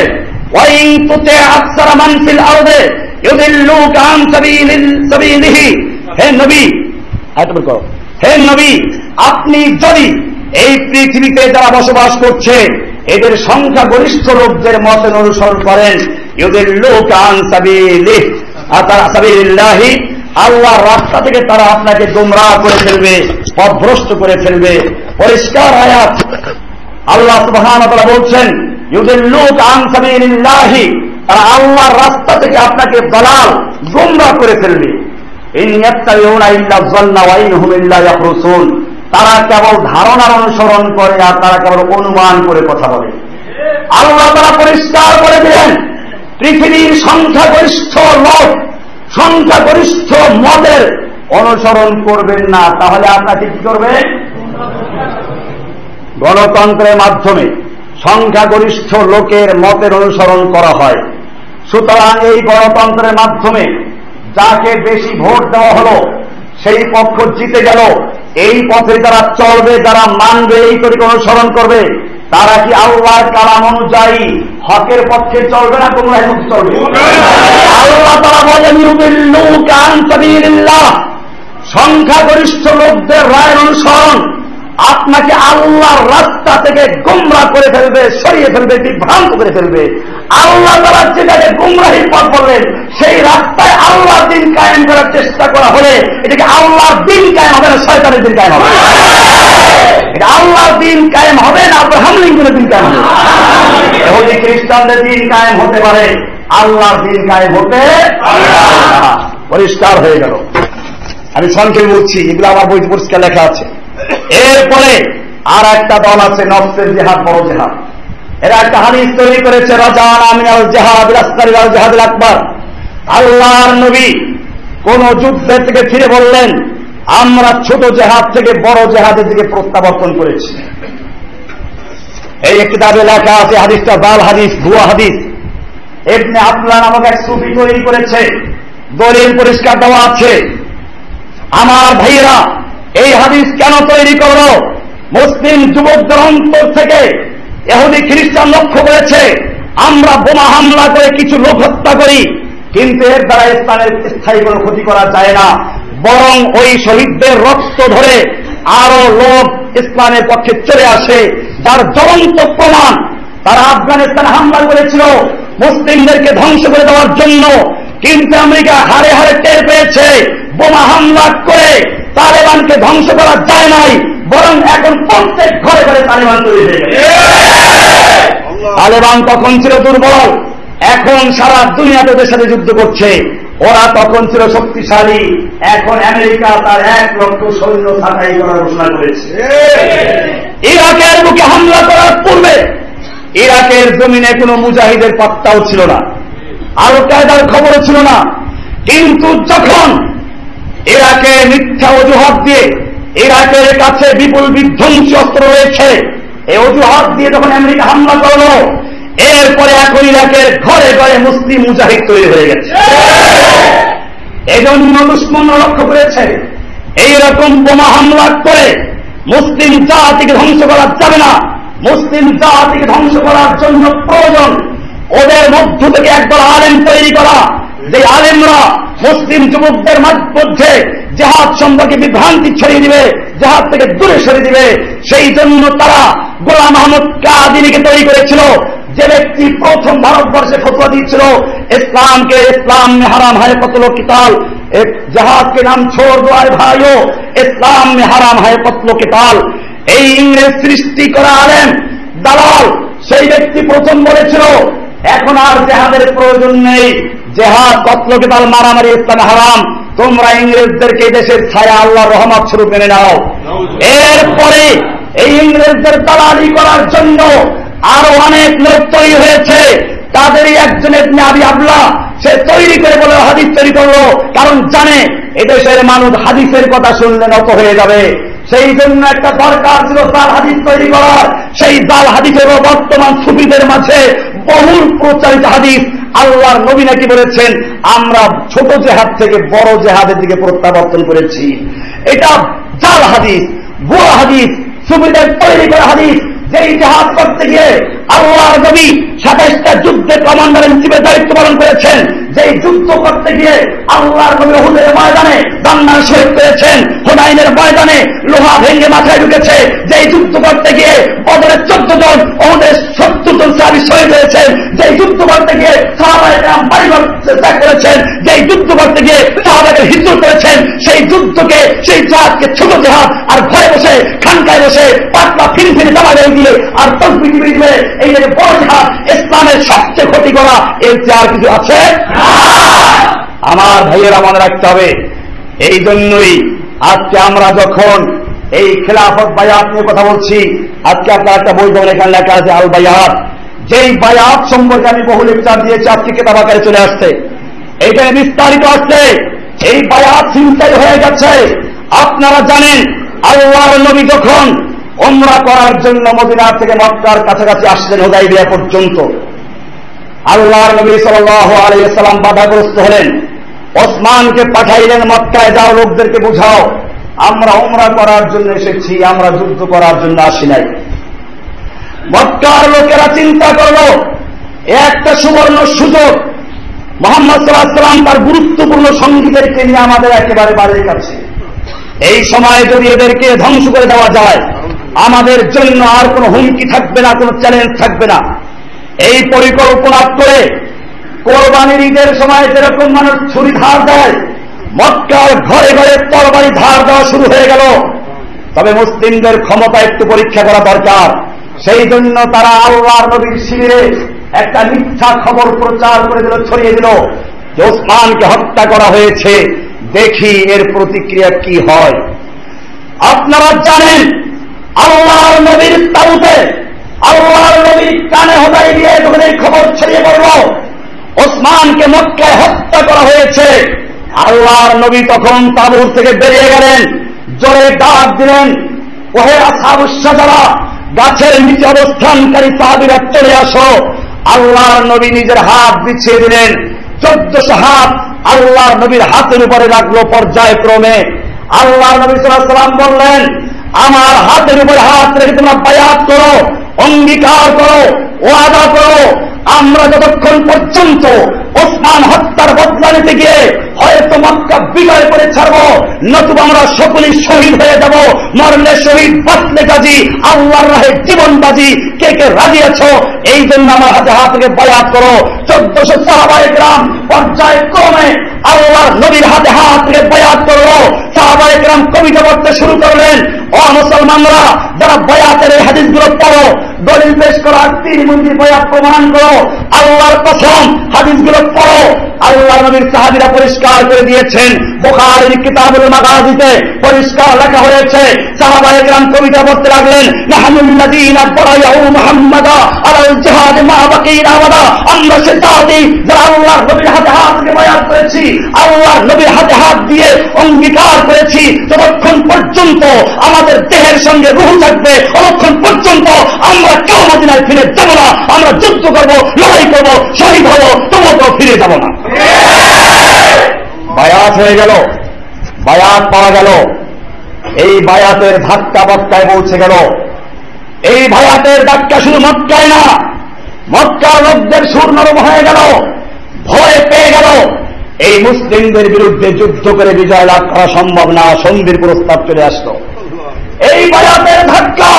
হে নবী হে নবী, আপনি যদি এই পৃথিবীতে যারা বসবাস করছে, এদের সংখ্যাগরিষ্ঠ লোকদের মতের অনুসরণ করেন ইউদের লোক আন সাবিলিহ সাবিলিল্লাহি, আল্লাহর রাস্তা থেকে তারা আপনাকে গোমরাহ করে ফেলবে, পথভ্রষ্ট করে ফেলবে। পরিষ্কার আয়াত। আল্লাহ সুবহান বলছেন তারা আল্লাহর রাস্তা থেকে আপনাকে দলাল গোমরা করে ফেলবে। তারা কেবল ধারণার অনুসরণ করে আর তারা কেবল অনুমান করে কথা বলে। আল্লাহ তারা পরিষ্কার করে দিলেন, পৃথিবীর সংখ্যাগরিষ্ঠ লোক, সংখ্যাগরিষ্ঠ মদের অনুসরণ করবেন না, তাহলে আপনাকে কি করবে গণতন্ত্রের মাধ্যমে সংখ্যাগরিষ্ঠ লোকের মতের অনুসরণ করা হয়। সুতরাং এই গণতন্ত্রের মাধ্যমে যাকে বেশি ভোট দেওয়া হলো, সেই পক্ষ জিতে গেল। এই পথে যারা চলবে, যারা মানবে, এই তরিকে অনুসরণ করবে, তারা কি আল্লাহর কালাম অনুযায়ী হকের পক্ষে চলবে না তোমরা চলবে? আল্লাহ তারা বলেন সংখ্যাগরিষ্ঠ লোকদের রায়ের অনুসরণ আপনাকে আল্লাহর রাস্তা থেকে গুমরা করে ফেলবে, সরিয়ে ফেলবে, বিভ্রান্ত করে ফেলবে। আল্লাহ তারা যেটাকে গুমরাহির পথ বললেন, সেই রাস্তায় আল্লাহ দিন কায়েম করার চেষ্টা করা হলে এটাকে আল্লাহর দিন কায়েম হবে না, শয়তানের দিন কায়েম হবে এটা আল্লাহর দিন কায়েম হবে না, আব্রাহাম লিঙ্গনের দিন কায়েম হবে এহদি খ্রিস্টানদের দিন কায়েম হতে পারে, আল্লাহর দিন কায়েম হতে পরিষ্কার হয়ে গেল। আমি সংক্ষেপে বলছি, এগুলো আমার বই পরিষ্কার লেখা আছে। এরপরে আর একটা দল আছে নফসের জেহাদ, বড় জেহাদ। এরা একটা হাদিস তৈরি করেছে জেহাদ রাস্তার জেহাদ আকবর। আল্লাহর নবী কোন থেকে ফিরে বললেন, আমরা ছোট জেহাদ থেকে বড় জেহাদের দিকে প্রত্যাবর্তন করেছি। এই কিতাবে লেখা আছে, হাদিসটা বাল হাদিস, ভুয়া হাদিস। এমনি আপনার নামক এক সুফি তৈরি করেছে, দলিল পরিষ্কার দেওয়া আছে। আমার ভাইয়েরা এই হাদিস কেন তৈরি করল? মুসলিম যুবকদের অন্তর থেকে এহুদি খ্রিস্টান লক্ষ্য করেছে, আমরা বোমা হামলা করে কিছু লোক হত্যা করি, কিন্তু এর দ্বারা ইসলামের স্থায়ী কোনো ক্ষতি করা যায় না। বরং ওই শহীদদের রক্ত ধরে আরও লোক ইসলামের পক্ষে চলে আসে, যার জ্বলন্ত প্রমাণ তারা আফগানিস্তান হামলা করেছিল। মুসলিমদেরকে ধ্বংস করে দেওয়ার জন্য। কিন্তু আমেরিকা হারে হারে টের পেয়েছে। বোমা হামলা করে তালেবানকে ধ্বংস করা যায় নাই। বরং এখন প্রত্যেক ঘরে ঘরে তালেবান তৈরি হয়ে তালেবান তখন ছিল দুর্বল। এখন সারা দুনিয়াতে ওদের সাথে যুদ্ধ করছে। ওরা তখন ছিল শক্তিশালী। এখন আমেরিকা তার এক লক্ষ সৈন্য ছাঁটাই করার ঘোষণা করেছে। ইরাকের বুকে হামলা করার পূর্বে ইরাকের জমিনে কোনো মুজাহিদের পাত্তাও ছিল না। আরও কায়দার খবরও ছিল না। কিন্তু যখন ইরাকে মিথ্যা অজুহাত দিয়ে ইরাকের কাছে বিপুল বিধ্বংসী অস্ত্র রয়েছে, এই অজুহাত দিয়ে যখন আমেরিকা হামলা করল, এরপরে এখন ইরাকের ঘরে ঘরে মুসলিম মুজাহিদ তৈরি হয়ে গেছে। এই জন্য দুশ্মন লক্ষ্য করেছে, এইরকম বোমা হামলা করে মুসলিম জাতিকে ধ্বংস করা যাবে না। মুসলিম জাতিকে ধ্বংস করার জন্য প্রয়োজন। ওদের মধ্য থেকে একবার আলেম তৈরি করা। যে আলেমরা মুসলিম যুবকদের মধ্যে জাহাজ সম্পর্কে বিভ্রান্তি ছড়িয়ে দিবে জাহাজ থেকে দূরে সরিয়ে দিবে, সেই জন্য তারা গোলাম আহমদ কাদিনীকে তৈরি করেছিল। যে ব্যক্তি প্রথম ভারতবর্ষে ফতোয়া দিয়েছিল, ইসলামকে ইসলাম মে হারাম হায় পতল কিতাল। জাহাজকে নাম ছোড় দোয়ার ভাইও ইসলাম মে হারাম হায় পতল কিতাল। এই ইংরেজ সৃষ্টি করা আলেন দালাল সেই ব্যক্তি প্রথম বলেছিল এখন আর জেহাদের প্রয়োজন নেই। জেহাদ কতলকে তাল মারামারি ইসলাম হারাম। তোমরা ইংরেজদেরকে দেশের ছায়া আল্লাহ রহমত স্বরূপ মেনে নাও। এরপরে এই ইংরেজদের দালালি করার জন্য আরও অনেক লোক তৈরি হয়েছে। তাদেরই একজনের আবি আবলা সে তৈরি করে বলে হাদিস তৈরি করল। কারণ জানে, এদেশের মানুষ হাদিসের কথা শুনলে নত হয়ে যাবে। সেই জন্য একটা দরকার ছিল জাল হাদিস তৈরি করার। সেই জাল হাদিসের বর্তমান সুবিধের মাঝে বহুল প্রচারিত হাদিস। আল্লাহর নবী নাকি বলেছেন, আমরা ছোট জেহাদ থেকে বড় জেহাদের দিকে প্রত্যাবর্তন করেছি। এটা জাল হাদিস বুয়া হাদিস সুবিধার তৈরি করা হাদিস। যেই জাহাজ করতে গিয়ে আল্লাহ নবী সাতাইশটা যুদ্ধে কমান্ডার হিসেবে দায়িত্ব পালন করেছেন, যেই যুদ্ধ করতে গিয়ে আল্লাহর নবী হুদের ময়দানে জান্নার শহীদ করেছেন হোনাইনের ময়দানে লোহা ভেঙে মাথায় ঢুকেছে, যেই যুদ্ধ করতে গিয়ে বদরের চোদ্দ জন ওদের সত্তর জন সাহাবি শহীদ হয়েছেন, যেই যুদ্ধ করতে গিয়ে বাড়িঘর ত্যাগ করেছেন, যেই যুদ্ধ করতে গিয়ে সাহাবাকে হিন্দু করেছেন, সেই যুদ্ধকে, সেই জাহাজকে ছোট জাহাজ আর ঘরে বসে, খানকায় বসে পাতলা ফিরি ফিরি দাবা দিয়ে আর তসবি দিয়ে এই যে বড় ইসলামের সবচেয়ে ক্ষতি করা এর চেয়ে আর কিছু আছে? আমার ভাইয়েরা মনে রাখতে হবে এই জন্যই আজকে আমরা যখন এই খেলাফত বায়াত নিয়ে কথা বলছি আজকে আপনার একটা বই যখন এখানে লেখা আছে আল বায়াত। যেই বায়াত সম্পর্কে আমি বহু লেকচার দিয়েছি আজকে কেতাব আকারে চলে আসছে। এইখানে বিস্তারিত আসছে এই বায়াত চিন্তাই হয়ে গেছে। আপনারা জানেন আল্লাহর নবী যখন অমরা করার জন্য মদিনার থেকে মক্কার কাছাকাছি আসলেন হোদাইবিয়া পর্যন্ত। আল্লাহর নবী সাল আলাইসাল্লাম বাধাগ্রস্ত হলেন। ওসমানকে পাঠাইলেন মক্কায়, যাও লোকদেরকে বুঝাও। আমরা ওমরা করার জন্য এসেছি, আমরা যুদ্ধ করার জন্য আসি নাই। মক্কার লোকেরা চিন্তা করল, একটা সুবর্ণ সুযোগ। মোহাম্মদ সাল্লাহাম তার গুরুত্বপূর্ণ সঙ্গীদেরকে নিয়ে আমাদের একেবারে বাড়ির কাছে। এই সময়ে যদি এদেরকে ধ্বংস করে দেওয়া যায় আমাদের জন্য আর কোনো হুমকি থাকবে না, কোনো চ্যালেঞ্জ থাকবে না। এই পরিকল্পনা করে কোরবানির ঈদের সময় যেরকম মানুষ ছুরি ধার দেয়, মক্কার ঘরে ঘরে তরবারি ধার দেওয়া শুরু হয়ে গেল। তবে মুসলিমদের ক্ষমতা একটু পরীক্ষা করা দরকার। সেই জন্য তারা আল্লাহর নবীর শিবিরে একটা মিথ্যা খবর প্রচার করে দিল, ছড়িয়ে দিল। যে ওসমানকে হত্যা করা হয়েছে। দেখি এর প্রতিক্রিয়া কি হয়। আপনারা জানেন আল্লাহর নবীর তাবুতে আল্লাহর নবীর কানে হতাই দিয়ে এই খবর ছড়িয়ে পড়ল, ওসমানকে মক্কায় হত্যা করা হয়েছে। আল্লাহর নবী তখন তাবুর থেকে বেরিয়ে গেলেন, জোরে ডাক দিলেন, ওহে আসাবুসা যারা গাছের নিচে অবস্থানকারী সাহাবিরা চলে আসো। আল্লাহর নবী নিজের হাত বিছিয়ে দিলেন। চোদ্দশো হাত আল্লাহর নবীর হাতের উপরে রাখল পর্যায়ক্রমে। আল্লাহ নবী সাল্লাম বললেন আমার হাতের উপরে হাত রেখে তোমরা বায়াত করো, অঙ্গীকার করো, ওয়াদা করো। আমরা যতক্ষণ পর্যন্ত ওসমান হত্যার বদলা নিতে গিয়ে হয়তো মক্কা বিজয় করে ছাড়বো, নতুবা আমরা সকলেই শহীদ হয়ে যাব। মরলে শহীদ, বাঁচলে কাজী আল্লাহর রাহে জীবন বাজি। কে কে রাজি আছো? এই জন্য আমার হাতে হাত থেকে বয়াত করো। চোদ্দশো সাহাবায় গ্রাম পর্যায় ক্রমে আল্লাহর নবীর হাতে হাত থেকে বয়াত করল সাহাবায় গ্রাম কবিতা করতে শুরু করলেন। ও মুসলমানরা যারা বয়াতের এই হাদিসগুলো পড়ো, দলিল পেশ করা তিন মন্দির বয়াত প্রমাণ করো, আল্লাহর কসম হাদিসগুলো পড়ো। আল্লাহ নবীর সাহাবিরা পরিষ্কার করে দিয়েছেন। বোখারের কিতাবুল মাগাজিতে পরিষ্কার লেখা হয়েছে সাহাবায়ে গ্রাম কবিতা পড়তে লাগলেন নাহনুল্লাযীনা বারায়াউ মুহাম্মাদা আলাল জিহাদ মা বাকিনা আবাদা আমরা সে জাতি যারা আল্লাহর নবীর হাতে হাত দিয়ে বয়াত করেছি, আল্লাহর নবীর হাতে হাত দিয়ে অঙ্গীকার করেছি, যতক্ষণ পর্যন্ত আমাদের দেহের সঙ্গে রুহ থাকবে। ততক্ষণ পর্যন্ত আমরা কেউ মদিনায় ফিরে যাব না। আমরা যুদ্ধ করব, লড়াই করব, শহীদ হব, তবুও ফিরে যাব না। বায়াত হয়ে গেল। বায়াত পাওয়া গেল। এই বায়াতের ধাক্কা মক্কায় পৌঁছে গেল। এই বায়াতের ধাক্কা শুধু মক্কায় না, মক্কার লোকদের সুর নরম হয়ে গেল। ভয় পেয়ে গেল। এই মুসলিমদের বিরুদ্ধে যুদ্ধ করে বিজয় লাভ করা সম্ভব না। সন্ধির প্রস্তাব চলে আসলো। এই বায়াতের ধাক্কা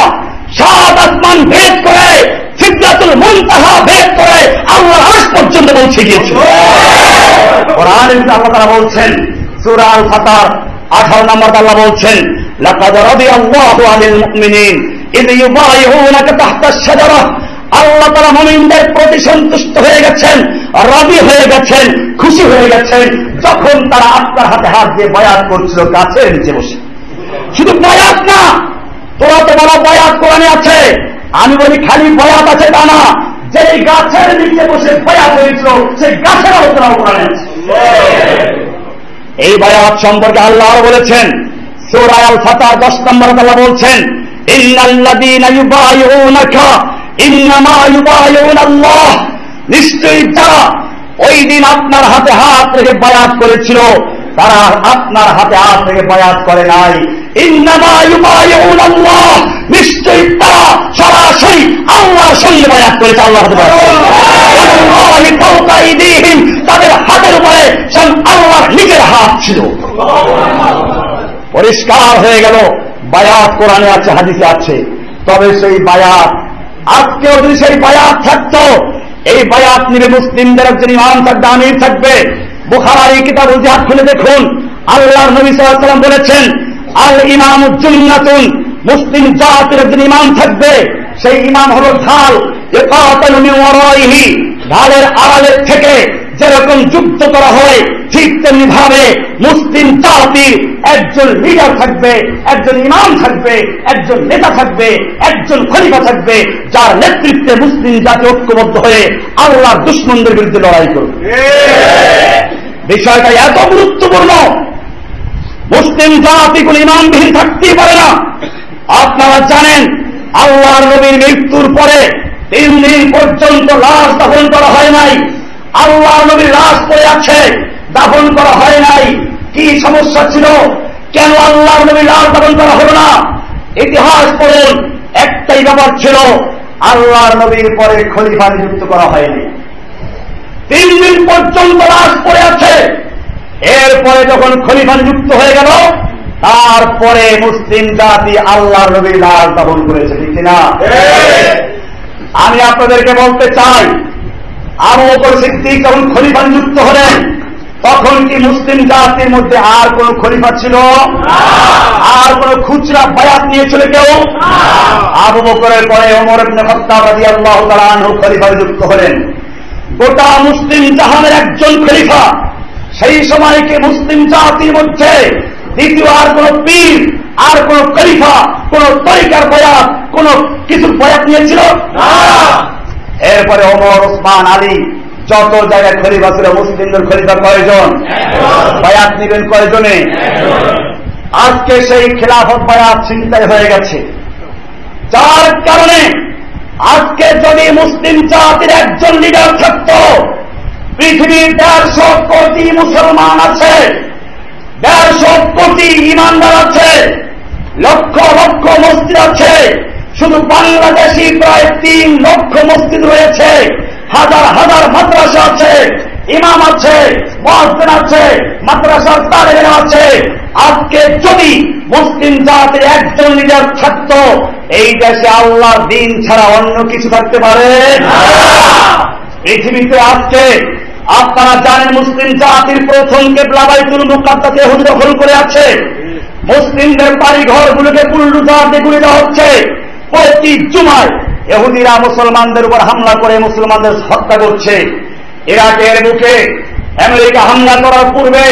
সাত আসমান ভেদ করে সিদ্ধাতুল মুনতাহা ভেদ করে আল্লাহ আস পর্যন্ত পৌঁছে গিয়েছে কোরআন আল্লাহ তারা বলছেন, সুরা আল ফাতার আঠারো নম্বর আল্লাহ বলছেন, লাকাদ রাদিয়াল্লাহু আনিল মুমিনিন, ইয ইউবাইউনাকা তাহতা শাজারা। আল্লাহ তারা মমিনদের প্রতি সন্তুষ্ট হয়ে গেছেন, রাজি হয়ে গেছেন, খুশি হয়ে গেছেন, যখন তারা আপনার হাতে হাত দিয়ে বয়াত করছিল গাছের নিচে বসে। শুধু বয়াত না, তোরা তো বড় বয়াত কোরআনে আছে। আমি বলি খালি বয়াত আছে তা না যে গাছের নিচে বসে বয়াত হয়েছিল, সেই গাছের আলোচনা কোরআনে আছে। এই বায়াত সম্পর্কে আল্লাহ বলেছেন সুরায় ফাতার দশ নম্বর তালা বলছেন নিশ্চয়ই যারা ওই দিন আপনার হাতে হাত রেখে বায়াত করেছিল তারা আপনার হাতে হাত রেখে বায়াত করে নাই। নিশ্চয়ই তারা সরাসরি আল্লাহর সঙ্গে বায়াত করেছে আল্লাহ তাদের হাতের উপরে আল্লাহর নিজের হাত ছিল। পরিষ্কার হয়ে গেল। বায়াত কোরআনে আছে, হাদিসে আছে। তবে সেই বায়াত, আজকেও যদি সেই বায়াত থাকত, এই বায়াত নিবে মুসলিমদের একজন ইমাম থাকবে, আমির থাকবে। বোখার এই কিতাব জিহাদ খুলে দেখুন। আল্লাহর নবী সাল্লাম বলেছেন, আল ইমাম উজ্জুল্লাতুন মুসলিম জাতির একজন ইমাম থাকবে। সেই ইমাম হল ঢাল ঢালের আড়ালের থেকে যেরকম যুক্ত করা হয়, ঠিক তেমনি ভাবে মুসলিম জাতির একজন লিডার থাকবে, একজন ইমাম থাকবে, একজন নেতা থাকবে, একজন খলিফা থাকবে, যার নেতৃত্বে মুসলিম জাতি ঐক্যবদ্ধ হয়ে আল্লাহর দুশ্মনদের বিরুদ্ধে লড়াই করবে। বিষয়টা এত গুরুত্বপূর্ণ। মুসলিম জাতি কোন ইমামবিহীন থাকতেই পারে না। আপনারা জানেন, আল্লাহর নবীর মৃত্যুর পরে তিন দিন পর্যন্ত লাশ দাফন করা হয় নাই। আল্লাহ নবীর লাশ পড়ে আছে, দাফন করা হয় নাই। কি সমস্যা ছিল? কেন আল্লাহ নবীর লাশ দাফন করা হল না? ইতিহাস পড়ুন, একটাই ব্যাপার ছিল, আল্লাহর নবীর পরে খলিফা নিযুক্ত করা হয়নি। তিন দিন পর্যন্ত লাশ পড়ে আছে। এরপরে যখন খলিফা নিযুক্ত হয়ে গেল, তারপরে মুসলিম জাতি আল্লাহ নবীর লাশ দাফন করেছে, ঠিক না আমি আপনাদেরকে বলতে চাই আরও ওপর সিদ্দিক যখন খলিফা নিযুক্ত হলেন তখন কি মুসলিম জাতির মধ্যে আর কোন খলিফা ছিল? আর কোন খুচরা বায়াত নিয়েছিল কেউ? আবু বকরের পরে অমর হত্যাবাদী আল্লাহ খলিফা নিযুক্ত হলেন। গোটা মুসলিম জাহানের একজন খলিফা সেই সময় কি মুসলিম জাতির মধ্যে দ্বিতীয় আর কোন পীর আর কোন খলিফা কোন তরিকার বয়াত কোন কিছু বয়াত নিয়েছিল? এরপরে অমর ওসমান আলী যত জায়গায় খলিফা ছিল মুসলিমদের খলিফা কয়জন? বায়াত নিবেন কয়জনে? আজকে সেই খেলাফত বায়াত চিন্তায় হয়ে গেছে। যার কারণে আজকে যদি মুসলিম জাতির একজন লিডার থাকত পৃথিবীর দেড়শো কোটি মুসলমান আছে দেড়শো কোটি ইমানদার আছে লক্ষ লক্ষ মসজিদ আছে। শুধু বাংলাদেশি প্রায় তিন লক্ষ মসজিদ রয়েছে। হাজার হাজার মাদ্রাসা আছে, ইমাম আছে মহাসেন আছে, মাদ্রাসার তালেবেন আছে। আজকে যদি মুসলিম জাতির একজন লিডার থাকত, এই দেশে আল্লাহর দিন ছাড়া অন্য কিছু থাকতে পারে পৃথিবীতে আজকে আপনারা জানেন মুসলিম জাতির প্রথম কেবলাবাইতুল মুকাদ্দাসে হুদ দখল করে আছে। মুসলিমদের বাড়ি ঘরগুলোকে পুল্লুদার দিয়ে গুলি দেওয়া হচ্ছে। প্রতি জুমায় এহুদিরা মুসলমানদের উপর হামলা করে মুসলমানদের হত্যা করছে। ইরাকের বুকে আমেরিকা হামলা করার পূর্বে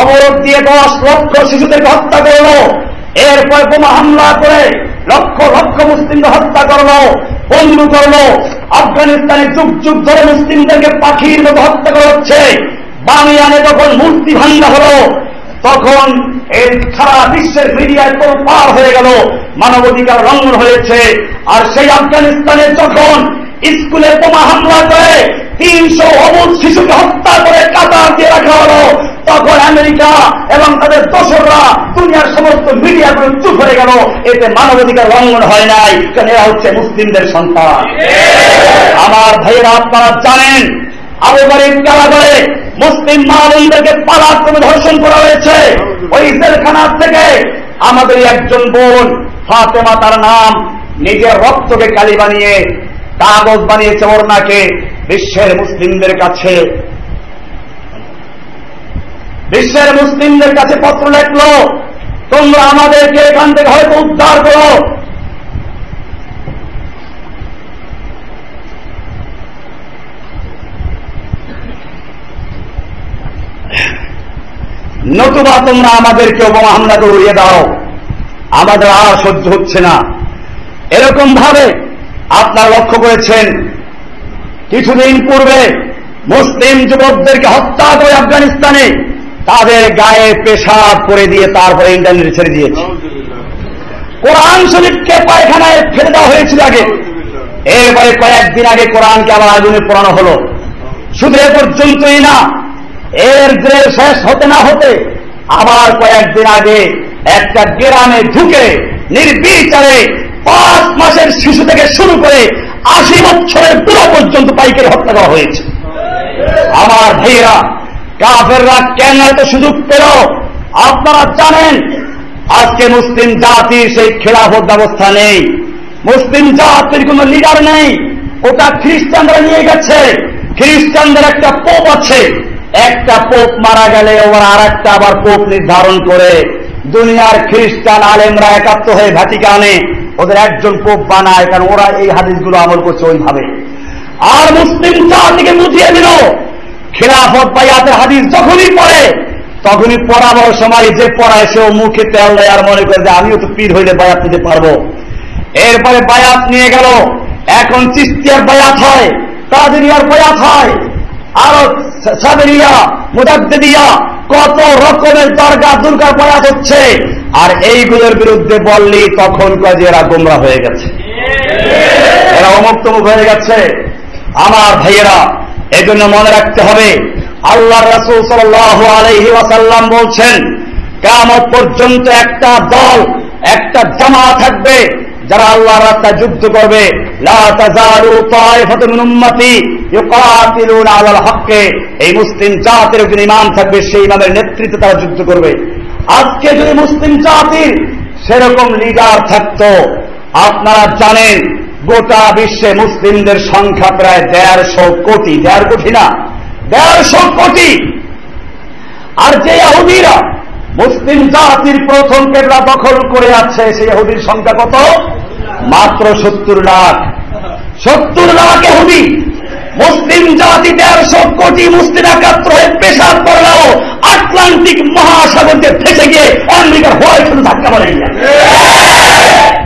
অবরোধ দিয়ে দশ লক্ষ শিশুদেরকে হত্যা করল। এরপর বোমা হামলা করে লক্ষ লক্ষ মুসলিমদের হত্যা করল বন্ধু করল। আফগানিস্তানে যুগ যুগ ধরে মুসলিমদেরকে পাখির মতো হত্যা করা হচ্ছে। বামিয়ানে যখন মূর্তি ভাঙ্গা হল তখন এই সারা বিশ্বের মিডিয়ায় তো পার হয়ে গেল মানবাধিকার লঙ্ঘন হয়েছে। আর সেই আফগানিস্তানে যখন স্কুলে বোমা হামলা করে তিনশো অবুধ শিশুকে হত্যা করে কাতার দিয়ে রাখা হল তখন আমেরিকা এবং তাদের দোসররা দুনিয়ার সমস্ত মিডিয়াগুলো চুপ হয়ে গেল। এতে মানবাধিকার লঙ্ঘন হয় নাই কারণ এরা হচ্ছে মুসলিমদের সন্তান। আমার ভাইয়েরা আপনারা জানেন আবু গরিব কারাগারে মুসলিম মাহবুবদেরকে পালাক্রমে ধর্ষণ করা হয়েছে। ওই জেলখানার থেকে আমাদের একজন বোন, ফাতেমা, তার নাম নিজের রক্তকে কালি বানিয়ে কাগজ বানিয়েছে ওরনাকে বিশ্বের মুসলিমদের কাছে। বিশ্বের মুসলিমদের কাছে পত্র লেখলো, তোমরা আমাদেরকে এখান থেকে হয়তো উদ্ধার করো। নতুবা তোমরা আমাদেরকে বোমা হামলা উড়িয়ে দাও। আমাদের আর সহ্য হচ্ছে না। এরকম ভাবে আপনারা লক্ষ্য করেছেন, কিছুদিন পূর্বে মুসলিম যুবকদেরকে হত্যা করে আফগানিস্তানে তাদের গায়ে পেশাব করে দিয়ে তারপরে ইন্টারনেট ছেড়ে দিয়েছে। কোরআন শরীফকে পায়খানায় ফেলে দেওয়া হয়েছিল আগে। এরপরে কয়েকদিন আগে কোরআনকে আবার আগুনে পড়ানো হলো। শুধু এ পর্যন্তই না এর যে শেষ হতে না হতে আবার কয়েকদিন আগে একটা গ্রামে ঢুকে নির্বিচারে পাঁচ মাসের শিশু থেকে শুরু করে আশি বছরের পুরো পর্যন্ত পাইকারি হত্যা করা হয়েছে। আমার ভাইয়েরা, কাফেররা কেন এত সুযোগ পেল? আপনারা জানেন, আজকে মুসলিম জাতির সেই খেলাফত ব্যবস্থা নেই। মুসলিম জাতির কোন লিডার নেই। ওটা খ্রিস্টানরা নিয়ে গেছে। খ্রিস্টানদের একটা পোপ আছে। একটা পোপ মারা গেলে ওরা আর একটা আবার পোপ নির্ধারণ করে। দুনিয়ার খ্রিস্টান আলেমরা একাত্ম হয়ে ভ্যাটিকানে ওদের একজন পোপ বানায়, কারণ ওরা এই হাদিসগুলো আমল করছে ওইভাবে। আর মুসলিম জাতিকে বুঝিয়ে দিল, খেলাফত বায়াতের হাদিস যখনই পড়ে, তখনই পড়াবার সময় যে পড়ায় সেও মুখে তেল দেয় আর মনে করে যে আমিও তো পীর হইলে বায়াত নিতে পারব। এরপরে বায়াত নিয়ে গেল, এখন চিস্তিয়ার বায়াত হয় কাদেরিয়ার বায়াত হয়। আরও সাবেরিয়া মুজাদ্দিয়া কত রকমের দরগা দুর্গা বায়াত হচ্ছে? আর এইগুলোর বিরুদ্ধে বললি তখন যে এরা গোমরা হয়ে গেছে। এরা অমুক্তমুখ হয়ে গেছে। আমার ভাইয়েরা, এজন্য মনে রাখতে হবে আল্লাহ রাসুল সাল আলহি ওয়াসাল্লাম বলছেন কেমন পর্যন্ত একটা দল, একটা জামা থাকবে যারা আল্লাহ রাস্তায় যুদ্ধ করবে হককে। এই মুসলিম জাতির একজন ইমাম থাকবে, সেই ইমামের নেতৃত্বে তারা যুদ্ধ করবে। আজকে যদি মুসলিম জাতির সেরকম লিডার থাকত, আপনারা জানেন, গোটা বিশ্বে মুসলিমদের সংখ্যা প্রায় দেড়শো কোটি। দেড় কোটি না, দেড়শো কোটি। আর যে ইহুদিরা মুসলিম জাতির প্রথম কেবলা দখল করে আছে সেই ইহুদির সংখ্যা কত? মাত্র সত্তর লাখ। সত্তর লাখ এহুদি মুসলিম জাতি দেড়শো কোটি মুসলিম একাত্র হয়ে পেশাব করলেও আটলান্টিক মহাসাগরকে ফেসে গিয়ে আমেরিকার হোয়াইট শুধু ধাক্কা মারে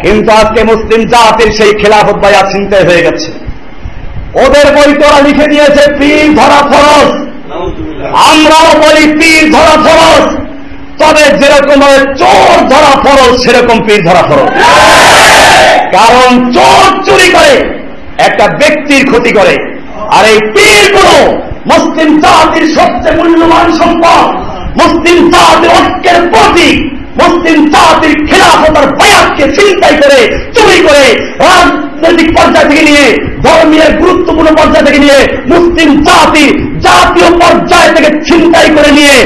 কিন্তু আজকে মুসলিম জাতির সেই খেলাফত বায়া চিন্তায় হয়ে গেছে। ওদের বই তোরা লিখে দিয়েছে, পীর ধরা ফরজ। আমরাও বলি, পীর ধরা ফরজ। তবে যেরকম চোর ধরা ফরজ, সেরকম পীর ধরা ফরজ। কারণ চোর চুরি করে, একটা ব্যক্তির ক্ষতি করে। আর এই পীরগুলো মুসলিম জাতির সবচেয়ে মূল্যবান সম্পদ, মুসলিম জাতির ঐক্যের প্রতীক, মুসলিম জাতির খেলাফতার বয়াতকে চিন্তাই করে, চুরি করে রাজনৈতিক পর্যায় থেকে নিয়ে, ধর্মীয় গুরুত্বপূর্ণ পর্যায় থেকে নিয়ে, মুসলিম জাতি জাতীয় পর্যায় থেকে চিন্তাই করে নিয়ে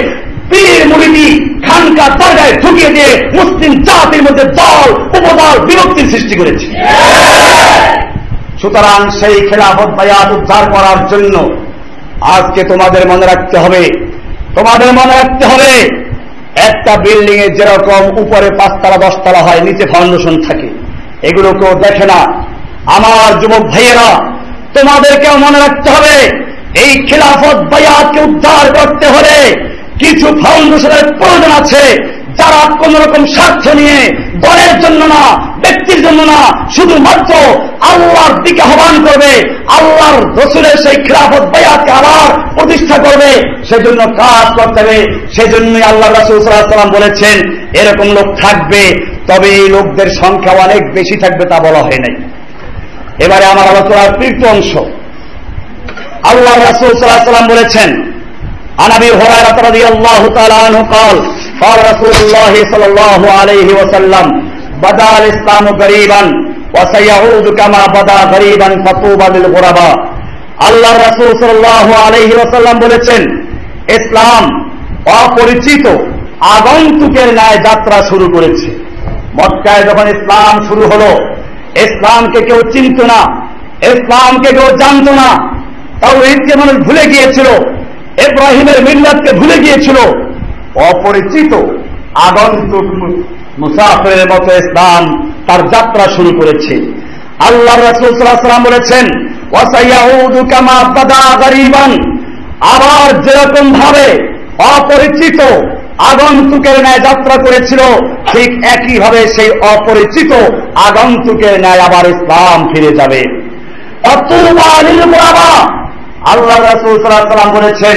পীর মুরিদি খানকা দরগায় ঢুকিয়ে দিয়ে মুসলিম জাতির মধ্যে দল, উপদল বিরক্তির সৃষ্টি করেছে। সুতরাং সেই খেলাফত বায়াত উদ্ধার করার জন্য আজকে তোমাদের মনে রাখতে হবে, তোমাদের মনে রাখতে হবে, একটা বিল্ডিং এ যেরকম উপরে পাঁচতলা, দশতলা হয়, নিচে ফাউন্ডেশন থাকে। এগুলো কেউ দেখে না। আমার যুবক ভাইয়েরা, তোমাদেরকেও মনে রাখতে হবে, এই খেলাফত বায়াতকে উদ্ধার করতে হলে কিছু ফাউন্ডেশনের প্রয়োজন আছে। যারা কোন রকম স্বার্থ নিয়ে দলের জন্য না, ব্যক্তির জন্য না, শুধুমাত্র আল্লাহর দিকে আহ্বান করবে, আল্লাহর রসুলের সেই খিলাফত বয়াতকে আবার প্রতিষ্ঠা করবে, সেজন্য কাজ করতে হবে। সেজন্যই আল্লাহ রসুল সাল্লাম বলেছেন, এরকম লোক থাকবে তবে এই লোকদের সংখ্যা অনেক বেশি থাকবে তা বলা হয় নাই। এবারে আমার আলোচনার তৃতীয় অংশ। আল্লাহ রসুল সাল্লাহ সাল্লাম বলেছেন عن ابي هريره رضي الله تعالى عنه قال قال رسول الله صلى الله عليه وسلم بدا الاسلام غريبا وسيعود كما بدا غريبا فطوبى للغرباء আল্লাহ রসুল সাল্লাহ আলহি ওসাল্লাম বলেছেন ইসলাম অপরিচিত আগন্তুকের ন্যায় যাত্রা শুরু করেছে মক্কায় যখন ইসলাম শুরু হলো ইসলামকে কেউ চিনত না ইসলামকে কেউ জানত না তাও ঈদকে মানুষ ভুলে গিয়েছিল এব্রাহিমের মিল্লাতকে ভুলে গিয়েছিল। অপরিচিত আগন্তুক মুসাফের মতো ইসলাম তার যাত্রা শুরু করেছে। আল্লাহ রসুলাম বলেছেন আবার যেরকম ভাবে অপরিচিত আগন্তুকের ন্যায় যাত্রা করেছিল, ঠিক একই ভাবে সেই অপরিচিত আগন্তুকের ন্যায় আবার ইসলাম ফিরে যাবে। আল্লাহ রাসুল সাল্লাম বলেছেন,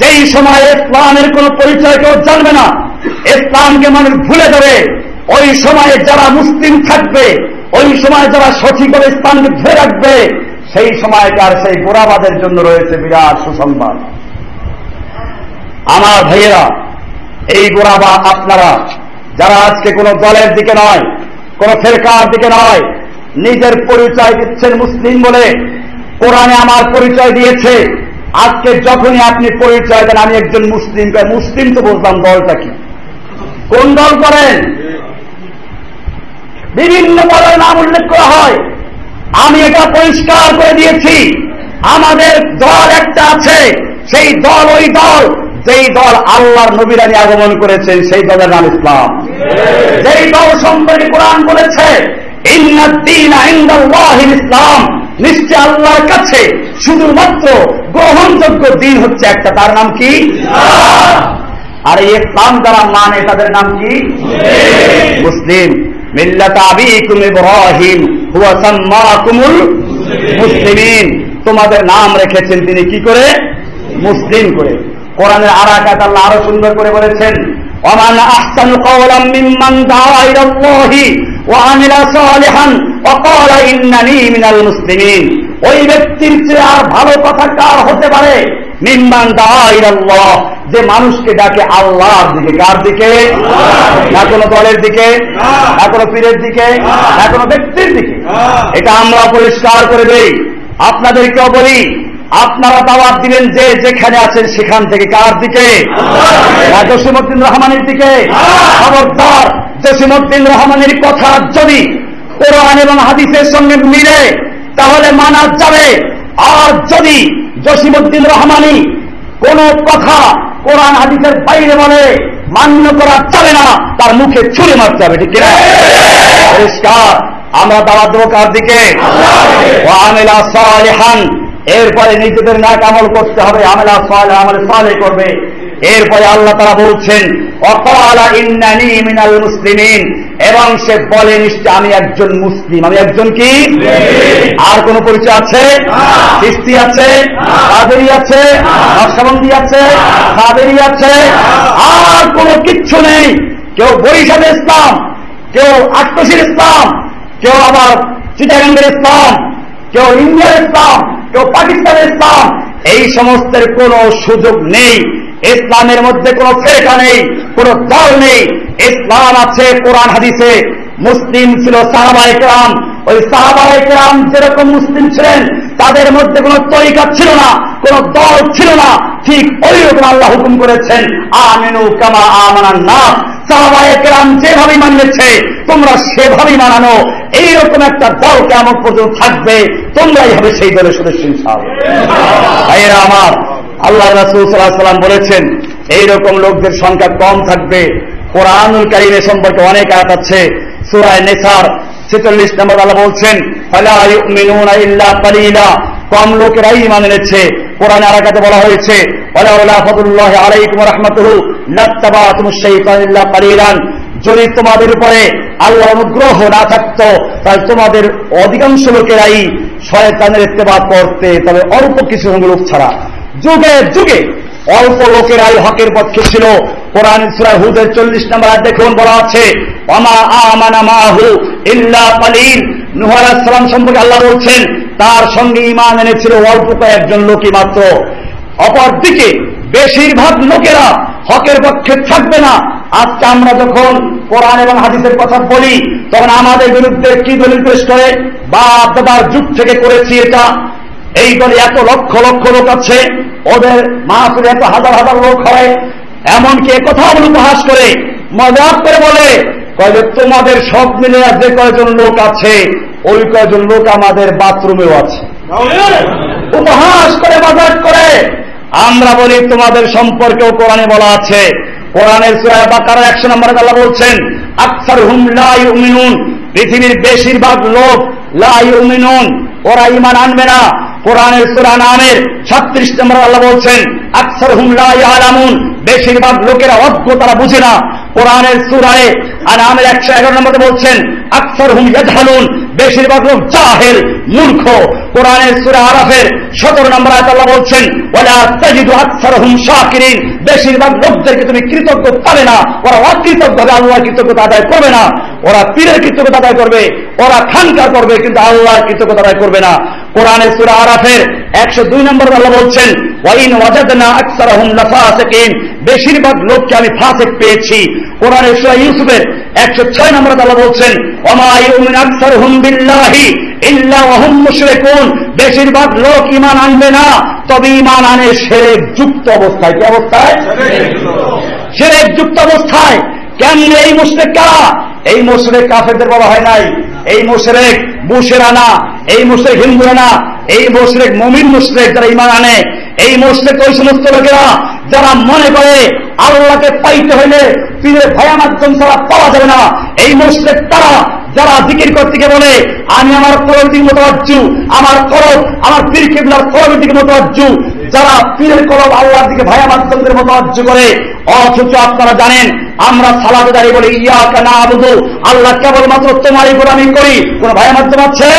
যেই সময় ইসলামের কোন পরিচয় কেউ জানবে না, ইসলামকে মানুষ ভুলে যাবে। ওই সময়ে যারা মুসলিম থাকবে, ওই সময় যারা সঠিকভাবে ইসলামকে ধরে রাখবে, সেই সময়কার সেই গোড়াবাদের জন্য রয়েছে বিরাট সুসংবাদ। আমার ভাইয়েরা, এই গোড়াবা আপনারা, যারা আজকে কোন দলের দিকে নয়, কোন ফেরকার দিকে নয়, নিজের পরিচয় দিচ্ছেন মুসলিম বলে কোরআনে আমার পরিচয় দিয়েছে। আজকে যখনই আপনি পরিচয় দেন, আমি একজন মুসলিম। মুসলিম তো বলতাম দলটা কি? কোন দল করেন? বিভিন্ন দলের নাম উল্লেখ করা হয়। আমি এটা পরিষ্কার করে দিয়েছি। আমাদের দল একটা আছে। সেই দল ওই দল। যেই দল আল্লাহর নবীরানি আগমন করেছেন, সেই দলের নাম ইসলাম। যেই দল সম্পর্কে কোরআন বলেছে ইসলাম। নিশ্চয় আল্লাহর কাছে শুধুমাত্র গ্রহণযোগ্য দিন হচ্ছে একটা তার নাম কি? আর এই ইসলাম যারা মানে তাদের নাম কি? মুসলিম। মুসলিমিন। তোমাদের নাম রেখেছেন তিনি কি করে? মুসলিম করে। কোরআনের আরাকাত আল্লাহ আরও সুন্দর করে বলেছেন অমান আস্তানু কওলাম মিম্মান দাওয়া ইলাল্লাহি ওয়া আমিলা সালিহান মিনাল মুসলিমিন। ওই ব্যক্তির চেয়ে আর ভালো কথা কার হতে পারে? নিম্বান যে মানুষকে ডাকে আল্লাহর দিকে। কার দিকে? না কোনো দলের দিকে, না কোনো পীরের দিকে, না কোনো ব্যক্তির দিকে। এটা আমরা পরিষ্কার করে দেই। আপনাদেরকেও বলি, আপনারা দাওয়াত দিলেন যে যেখানে আছেন সেখান থেকে কার দিকে? জসিমুদ্দিন রহমানের দিকে? খবরদার জসিমুদ্দিন রহমানের কথা যদি কোরআন এবং হাদিসের সঙ্গে মিলে, তাহলে মানা যাবে। আর যদি জসিমুদ্দিন রহমানি কোন কথা কোরআন, হাদিসের বাইরে বলে, মান্য করা যাবে না, তার মুখে ছুড়ে মারতে হবে, ঠিক পরিষ্কার। আমরা দাওয়াত দেবো কার দিকে? এরপরে নিজেদের নাক আমল করতে হবে। আমেলা সালে আমলে সালে করবে। এরপরে আল্লাহ তারা বলছেন মিনাল মুসলিমিন। এবং সে বলে, নিশ্চয় আমি একজন মুসলিম। আমি একজন কি? আর কোন পরিচয় আছে? কিস্তি আছে? কাবেরি আছে? নকশাবন্দি আছে? কাবেরি আছে? আর কোন কিচ্ছু নেই। কেউ বরিশালের ইসলাম, কেউ আটকশির ইসলাম, কেউ আবার চিটাগাঙ্গের ইসলাম, কেউ ইন্ডিয়ার ইসলাম, কেউ পাকিস্তানের ইসলাম। এই সমস্তের কোন সুযোগ নেই। ইসলামের মধ্যে কোন ফেরকা নেই, কোন দল নেই। ইসলাম আছে, কোরআন, হাদিসে। মুসলিম ছিল সাহাবা একরাম ওই সাহাবা একরাম যেরকম মুসলিম ছিলেন, তাদের মধ্যে কোন তরিকা ছিল না, কোন দল ছিল না। ঠিক ওই রকম আল্লাহ হুকুম করেছেন, আমিনু কামা আমানান না সাহাবা একরাম যেভাবে মানিয়েছে তোমরা সেভাবেই মানানো। এইরকম একটা দল কেমন পর্যন্ত থাকবে, তোমরাই হবে সেই দলের সদস্য ভাইয়েরা আমার আল্লাহ রাসুল সাল্লাহ সাল্লাম বলেছেন, এইরকম লোকদের সংখ্যা কম থাকবে। কোরআনুল কারিমের সম্পর্কে অনেক আয়াত আছে। সুরায় নেসার ছেচল্লিশ নম্বর আল্লাহ বলছেন কম লোকেরাই ইমান এনেছে। কোরআন আরাকাতে বলা হয়েছে যদি তোমাদের উপরে আল্লাহ অনুগ্রহ না থাকত, তাহলে তোমাদের অধিকাংশ লোকেরাই শয়তানের ইত্তেবাদ করতে, তবে অল্প কিছু লোক ছাড়া। যুগে যুগে অল্প লোকেরাই হকের পক্ষে ছিল। কোরআন হুদের চল্লিশ নম্বর দেখুন, বলা আছে সালাম সম্পর্কে আল্লাহ বলছেন, তার সঙ্গে ইমান এনেছিল অল্প কয়েকজন লোকই মাত্র। অপরদিকে, বেশিরভাগ লোকেরা হকের পক্ষে থাকবে না। আজকে আমরা যখন কোরআন এবং হাদিসের কথা বলি, তখন আমাদের বিরুদ্ধে কি দলিল পেশ করে? বা দাদার যুগ থেকে করেছি এটা। এই দলে এত লক্ষ লক্ষ লোক আছে, ওদের মাহফিলে এত হাজার হাজার লোক হয়। এমনকি কথা বলে উপহাস করে, মজাক করে বলে কয়ে তোমাদের সব মিলে যে কয়েকজন লোক আছে, ওই কয়েকজন লোক আমাদের বাথরুমেও আছে। উপহাস করে, মজাক করে। আমরা বলি, তোমাদের সম্পর্কেও কোরআনে বলা আছে। কোরআনের সুরায় বাকার একশো নম্বর আল্লাহ বলছেন আকসার হুম লাইনুন পৃথিবীর বেশিরভাগ লোক লাইনুন ওরা ইমান আনবে না। কোরআনের সুরা নামের ছত্রিশ নম্বর আল্লাহ বলছেন আকসর হুমলা আলামুন বেশিরভাগ লোকেরা অজ্ঞ, তারা বুঝে না। কোরআনের সুরায়, আর নামের একশো এগারো নম্বরে বলছেন আকসর হুম ইয়াজহালুন বেশিরভাগ লোক জাহেল, মূর্খ। কোরআনের সুরা আরাফের সতেরো নম্বর আয়াত আল্লাহ বলছেন ওলা তাজিদু আকসারহুম শাকিরিন বেশিরভাগ লোকদেরকে তুমি কৃতজ্ঞ পাবে না, ওরা অকৃতজ্ঞ হবে আল্লাহ কৃতজ্ঞতা আদায় করবে না। ওরা পীরের কৃতজ্ঞতা আদায় করবে, ওরা খানকার করবে, কিন্তু আল্লাহ কৃতজ্ঞতা আদায় করবে না। কোরআনের সুরা আরাফের একশো দুই নম্বর আল্লাহ বলছেন বেশিরভাগ লোককে আমি ফাঁসে পেয়েছি। কোরআন সুরা ইউসুফের একশো ছয় নম্বর তালা বলছেন বেশিরভাগ লোক ইমান আনবে না, তবে ইমান আনে শিরক যুক্ত অবস্থায়। কি অবস্থায়? শিরক যুক্ত অবস্থায়। কেমনে এই মুশরিক কারা? এই মুশরিক কাফেরদের বলা হয় নাই। এই মুশরিক বুশেরা না। এই মুশরিক হিন্দুরা না। এই মুশরিক মমিন মুশরিক যারা ইমান আনে, এই মুশরিক ওই সমস্ত লোকেরা যারা মনে করে আল্লাহকে পাইতে হইলে পীরের ভয়া মাধ্যম ছাড়া পাওয়া যাবে না, এই মুশরিক তারা যারা জিকির করতে বলে, আমি আমার করব দিকে মতবাজ্জু, আমার করব আমার পীর কেবলার করবের দিকে মতবাজ্জু যারা পীরের করব আল্লাহর দিকে ভায়া মাধ্যমদের মতবাজ্জু করে অথচ আপনারা জানেন আমরা সালাদে দাঁড়িয়ে বলি ইয়া কেনা আবুদু আল্লাহ কেবলমাত্র তোমারই গোলামি করি। কোন ভায়া মাধ্যম আছে?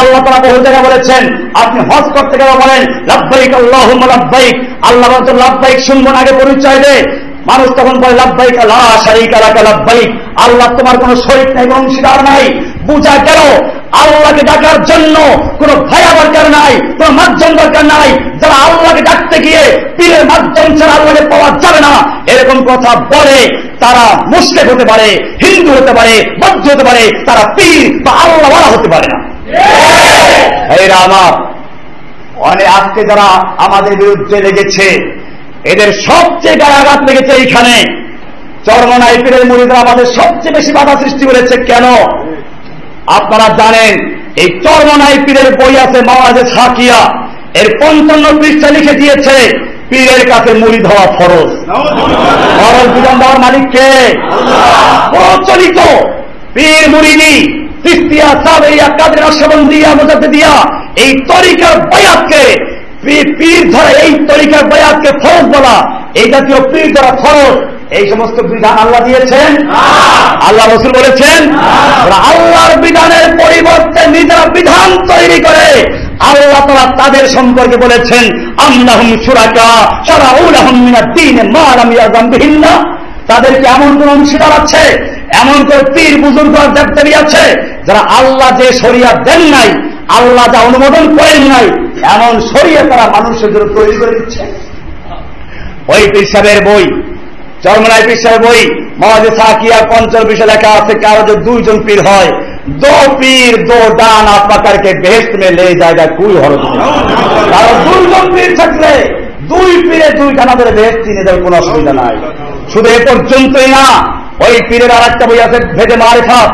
আল্লাহ তারা বহু জায়গায় বলেছেন আপনি হজ করতে গেলে বলেন লাভবাইক আল্লাহ লাভবাইক আল্লাহ বলতো লাভবাইক শুনবেন আগে পরিচয় দে। মানুষ তখন বলে লাভবাইক আল্লাহ শারিক আলাকা লাভবাইক আল্লাহ তোমার কোন শরীর নাই অংশীদার নাই। বুঝা গেল আল্লাহকে ডাকার জন্য কোন ভায়া দরকার নাই, কোন মাধ্যম দরকার নাই। যারা আল্লাহকে ডাকতে গিয়ে পীরের মাধ্যম ছাড়া আল্লাহকে পাওয়া যাবে না, এরকম কথা বলে তারা মুসলিম হতে পারে, হিন্দু হতে পারে, বৌদ্ধ হতে পারে, তারা পীর বা আল্লাহ হতে পারে না। এরা আমার অনেক আজকে যারা আমাদের বিরুদ্ধে লেগেছে, এদের সবচেয়ে গায়ে লেগেছে এইখানে। চরমনাই পীরের মুড়িদরা আমাদের সবচেয়ে বেশি বাধা সৃষ্টি করেছে কেন? আপনারা জানেন, এই চরমনাই পীরের বই আছে মাওয়াজে সাকিয়া এর পঞ্চান্ন পৃষ্ঠা লিখে দিয়েছে, পীরের কাছে মুড়ি ধরা ফরজ। ফরজ বিধান দেওয়ার মালিককে প্রচলিত। পীর মুড়িদি তিস্তিয়া সাবেয়া কাদের মোজাতে দিয়া এই তরিকার বয়াতকে পীর ধরা এই তরিকার বয়াতকে ফরজ বলা, এই জাতীয় পীর ধরা ফরজ। এই সমস্ত বিধান আল্লাহ দিয়েছেন? আল্লাহ রসুল বলেছেন আল্লাহর বিধানের পরিবর্তে নিজেরা বিধান তৈরি করে আল্লাহ তারা তাদের সম্পর্কে বলেছেন আল্লাহম সুরাকা সারা উলাহমিনা দিন মারামিয়াজামবিহীন তাদেরকে এমন কোন অংশীদার আছে? এমন করে পীর বুজুর্গ দেবদেবী আছে? যারা আল্লাহ যে শরিয়া দেন নাই আল্লাহ যা অনুমোদন করেন নাই এমন শরিয়া তারা মানুষের জন্য তৈরি করে দিচ্ছে। ওই পীর সাহেবের বই চরমনায় পীর বই মহাজে সাকিয়া পঞ্চম বিষয় লেখা আছে, কারও যে দুইজন পীর হয়, দো পীর, দো ডান আপনাকে বেহেস্ত মে লে জায়গা কুই হর কারও। দুইজন পীর থাকলে, দুই পীরে দুই খানা ধরে বেহেস্ত নিয়ে যাবে, কোনো অসুবিধা নাই। শুধু এ পর্যন্তই না, ওই পীরের আর একটা বই আছে, ভেদে মারেফাত।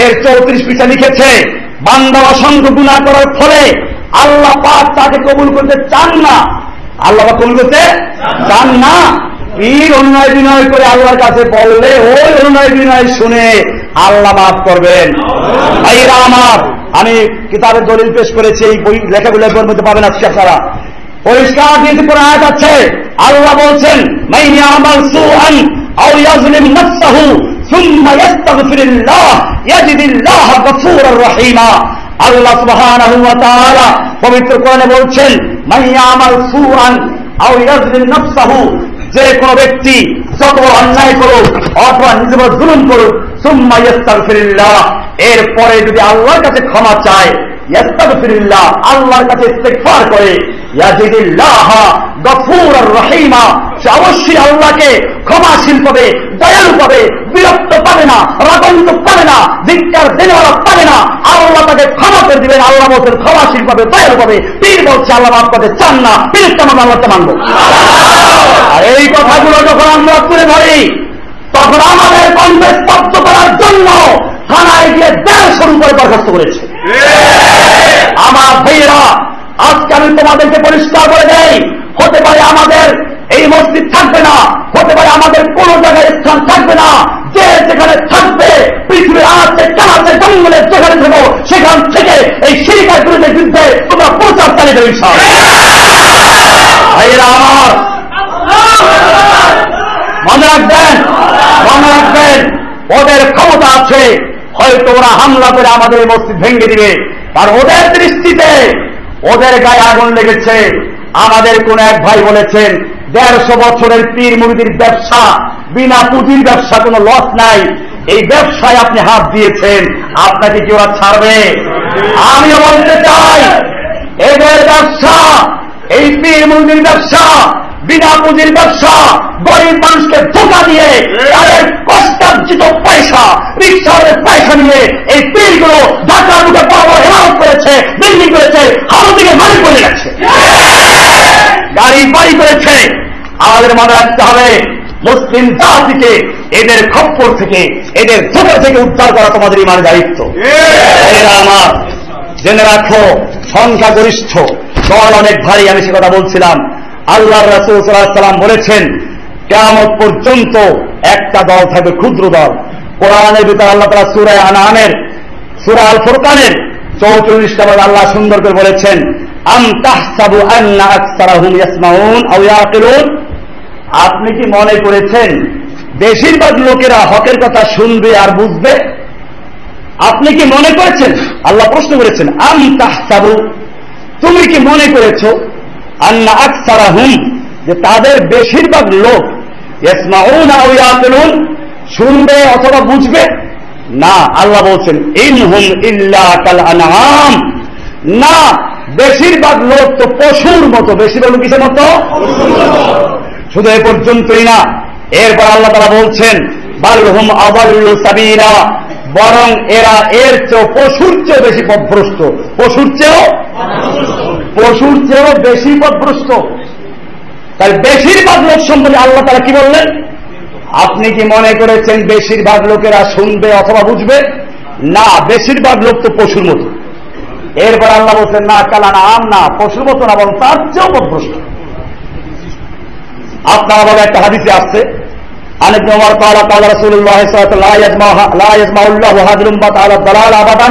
এর চৌত্রিশ পিঠা লিখেছে বান্দা অসংখ্য গুণা করার ফলে আল্লাহ পাক তাকে কবুল করতে চান না। আল্লাহ কবুল করতে চান না। পীর অনুনয় বিনয় করে আল্লাহর কাছে বললে ওই অনুনয় বিনয় শুনে আল্লাহ মাফ করবেন। ভাইরা আমার আমি কিতাবের দলিল পেশ করেছি এই বই লেখাগুলো বইয়ের মধ্যে পাবেন আজকে আপনারা। পরিষ্কার দিয়েছে কোন আয়াত আছে। আল্লাহ বলছেন মাইনি আমাল সুআন আও ইয়াজলিম নাফসাহু সুম্মা ইয়াস্তাগফিরুল্লাহ ইয়াজিদিল্লাহ গফুরুর রহিমা। আল্লাহ সুবহানাহু ওয়া তাআলা পবিত্র কোরআনে বলছেন মাইয়া আমাল সুআন আও ইয়াজলিম নাফসাহু যে কোনো ব্যক্তি যত অন্যায় করুক অথবা নিজের জুলুম করুক, সুম্মা ইয়াস্তাগফিরুল্লাহ। এরপরে যদি আল্লাহর কাছে ক্ষমা চায়, ইয়াস্তাগফিরুল্লাহ, আল্লাহর কাছে ইস্তেগফার করে, ইয়াজিদিল্লাহ গফুর রহিমা। সে অবশ্যই আল্লাহকে ক্ষমাশীল পাবে। দয়ালু পাবে বিরক্ত পাবে না রাগন্ত পাবে না ধিক্কার দেনেওয়ালা পাবে না। আল্লাহ তাকে ক্ষমা করে দিবেন আল্লাহ বলছেন ক্ষমাশীল পাবে দয়ালু পাবে। পীর বলছে আল্লাহ মাফ করতে চান না পীরটা মানে আল্লাহটা মানবো। আর এই কথাগুলো যখন আমরা তুলে ধরি তখন আমাদের কণ্ঠে স্তব্ধ করার জন্য থানায় গিয়ে দেড় শুরু করে বরখাস্ত করেছে। আমার ভাইয়েরা আজকে আমি তোমাদেরকে পরিষ্কার করে দেই হতে পারে আমাদের এই মসজিদ থাকবে না, হতে পারে আমাদের কোন জায়গায় স্থান থাকবে না, যে যেখানে থাকবে, পৃথিবীর আছে চালাতে জঙ্গলে যেখানে থাকব সেখান থেকে এই শিরিকার বিরুদ্ধে যুদ্ধে তোমরা প্রচার চালিয়ে দেবে ভাইয়েরা আমার, মনে রাখবেন মনে রাখবেন, ওদের ক্ষমতা আছে, হয়তো ওরা হামলা করে আমাদের মসজিদ ভেঙে দিবে আর ওদের দৃষ্টিতে ওদের গায়ে আগুন লেগেছে। আমাদের কোন এক ভাই বলেছেন, দেড়শো বছরের পীর মুরগির ব্যবসা, বিনা পুঁজির ব্যবসা কোনো লস নাই। এই ব্যবসায় আপনি হাত দিয়েছেন, আপনাকে কি ওরা ছাড়বে? আমি বলতে চাই, এদের ব্যবসা এই পীর মন্দির ব্যবসা বিনা পুঁজির ব্যবসা গরিব মানুষকে ধোকা দিয়ে তাদের কষ্টার্জিত পয়সা রিক্সার পয়সা নিয়ে এই পীরগুলো ঢাকা মুখে বড় বড় হেমারত করেছে বিল্ডিং করেছে হাওয়া থেকে মালিক করে গেছে। গাড়ি বাড়ি করেছে। আমাদের মনে রাখতে হবে মুসলিম জাতিকে এদের খপ্পর থেকে এদের ধোকা থেকে উদ্ধার করা তোমাদের ইমান দায়িত্ব এরা আমার। জেনে রাখো সংখ্যাগরিষ্ঠ। দল অনেক ভারী, আমি সে কথা বলছিলাম। আল্লাহ রাসুল বলেছেন কেমন পর্যন্ত একটা দল থাকবে ক্ষুদ্র দল। কোরআনের ভিতরে আল্লাহ তালা সুরায় আনানের সুরা আল ফুরকানের চৌচল্লিশ নম্বর আল্লাহ সুন্দর করে বলেছেন আপনি কি মনে করেছেন, বেশিরভাগ লোকেরা হকের কথা শুনবে আর বুঝবে? আপনি কি মনে করেছেন? আল্লাহ প্রশ্ন করেছেন, আম তাহসাবু তুমি কি মনে করেছ? আন্না আকসারা হুম যে তাদের বেশিরভাগ লোক শুনবে অথবা বুঝবে? না, আল্লাহ বলছেন ইন হুম ইল্লা না, বেশিরভাগ লোক তো পশুর মতো বেশিরভাগ লোক কিসের মতো? শুধু এ পর্যন্তই না, এরপর আল্লাহ তারা বলছেন বালহুম আবারুল সাবিরা বরং এরা এর চেয়েও পশুর চেয়েও বেশি পথভ্রষ্ট পশুর চেয়েও? পশুর চেয়েও বেশি পথভ্রষ্ট তাই বেশিরভাগ লোক সম্পর্কে আল্লাহ তারা কি বললেন? আপনি কি মনে করেছেন বেশিরভাগ লোকেরা শুনবে অথবা বুঝবে? না, বেশিরভাগ লোক তো পশুর মতো। এরপর আল্লাহ বলছেন, না কালা না আম না, পশুর মতো না, বরং তার চেয়েও পথভ্রষ্ট আপনারা বলে একটা হাদিসে আসছে عن ابن عمر قال قال رسول الله صلى الله عليه وسلم لا يجمع لا يجمع الله هذه الأمة على الضلال أبدا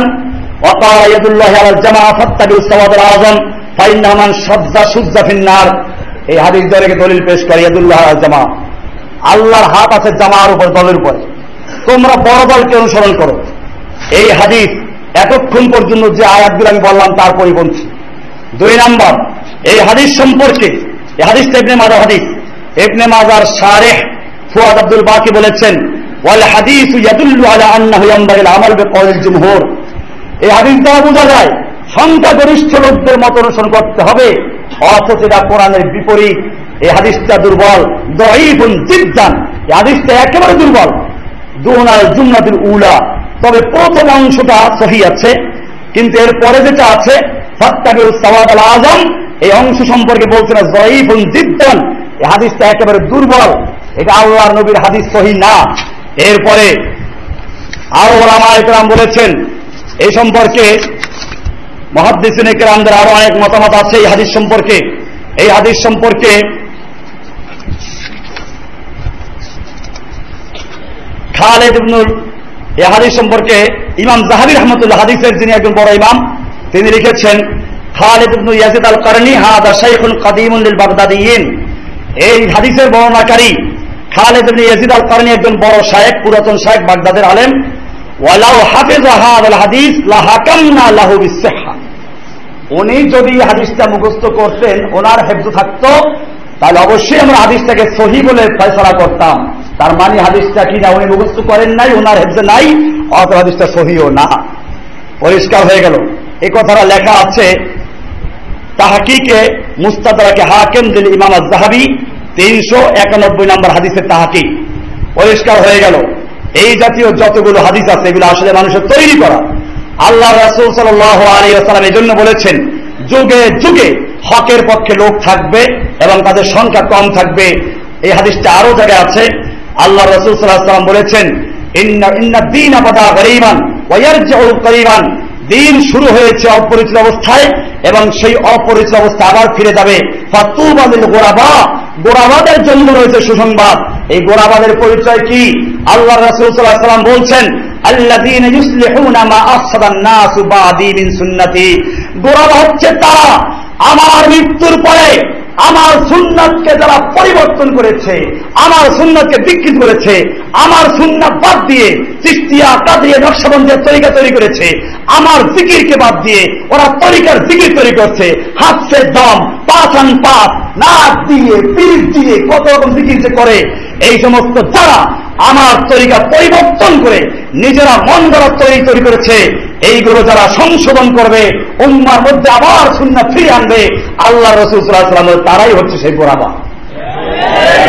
وقال يد الله على الجماعة فاتبعوا السواد الأعظم فإن من شذ شذ في النار এই হাদিস ধরে দলিল পেশ করে ইয়াদুল্লাহ আল জামা আল্লাহর হাত আছে জামার উপর দলের উপরে তোমরা বড় দলকে অনুসরণ করো এই হাদিস এতক্ষণ পর্যন্ত যে আয়াতগুলো আমি বললাম তার পরিপন্থী দুই নাম্বার এই হাদিস সম্পর্কে এই হাদিসটা ইবনে মাজার হাদিস ইবনে মাজার শারেহ ফুয়াদ আব্দুল বাকি বলেছেন হাদিস ইয়াদুল্লু এই বোঝা যায়, সংখ্যাগরিষ্ঠ লোকদের মত অনুসরণ করতে হবে কোরআনের বিপরীত। এই হাদিসটা দুর্বল এই হাদিসটা একেবারে দুর্বল। দুনাল জুমনাতুল উলা। তবে প্রথম অংশটা সহি আছে, কিন্তু এর পরে যেটা আছে আল আজম এই অংশ সম্পর্কে বলছে না জয়ীফুন জিদ্দান। এই হাদিসটা একেবারে দুর্বল। এটা আল্লাহর নবীর হাদিস, সহি না। এরপরে আরও ওলামা একরাম বলেছেন, এই সম্পর্কে মহাদ্দিসিন একরামদের আরও অনেক মতামত আছে এই হাদিস সম্পর্কে। এই হাদিস সম্পর্কে খালেদ ইবনুল, এই হাদিস সম্পর্কে ইমাম জাহাবি রহমতুল্লাহ হাদিসের যিনি একজন বড় ইমাম, তিনি লিখেছেন, খালেদ ইয়াজিদ আল কারণী হাদা শাইখুন কাদিমুল বাগদাদিয়িন। এই হাদিসের বর্ণনাকারী খালেদ ইয়াজিদ আল কারণী একজন বড় শায়েখ, পুরাতন শায়েখ, বাগদাদের আলেম। ওয়ালাউ হাফিজ হাদাল হাদিস লা হাকামনা লাহু বিসসিহহা উনি যদি হাদিসটা মুখস্থ করতেন, ওনার হেফজ থাকতো। তাহলে অবশ্যই আমরা হাদিসটাকে সহি বলে ফয়সলা করতাম। তার মানে হাদিসটা কি না উনি মুখস্থ করেন নাই ওনার হেফজে নাই অত হাদিসটা সহিও না। পরিষ্কার হয়ে গেল। এই কথাটা লেখা আছে তাহাকিকে, মুস্তাদারাকে হাকেম দিল ইমাম জাহাবি তিনশো একানব্বই নম্বর হাদিসের তাহাকি পরিষ্কার হয়ে গেল। এই জাতীয় যতগুলো হাদিস আছে, এগুলো আসলে মানুষের তৈরি করা। আল্লাহ রাসুল সাল আলী আসসালাম এই জন্য বলেছেন, যুগে যুগে হকের পক্ষে লোক থাকবে এবং তাদের সংখ্যা কম থাকবে। এই হাদিসটা আরও জায়গায় আছে। আল্লাহ রসুল সাল্লাহ সাল্লাম বলেছেন দিন আপাদা গরিবান করিবান। দিন শুরু হয়েছে অপরিচিত অবস্থায়, এবং সেই অপরিচিত অবস্থা আবার ফিরে যাবে। ফাতুবাদিল গোরাবা। গোরাবাদের জন্য রয়েছে সুসংবাদ। এই গোরাবাদের পরিচয় কি? আল্লাহ রাসুলাম বলছেন মিন গোরাবা হচ্ছে তারা। আমার মৃত্যুর পরে আমার সুন্নাতকে যারা পরিবর্তন করেছে, আমার সুন্নাতকে বিকৃত করেছে, আমার সুন্নাত বাদ দিয়ে চিস্তিয়া কাদিয়ে নকশাবন্দের তরিকা তৈরি করেছে, আমার জিকিরকে বাদ দিয়ে ওরা তরিকার জিকির তৈরি করছে। হাতছে দম পাঁচান পাপ নাক দিয়ে, পিঠ দিয়ে কত রকম জিকির যে করে, এই সমস্ত যারা আমার তরিকা পরিবর্তন করে নিজেরা মন তৈরি তৈরি করেছে এইগুলো যারা সংশোধন করবে, উম্মার মধ্যে আবার সুন্না ফিরে আনবে আল্লাহ রসুল তারাই হচ্ছে সেই গোড়াবা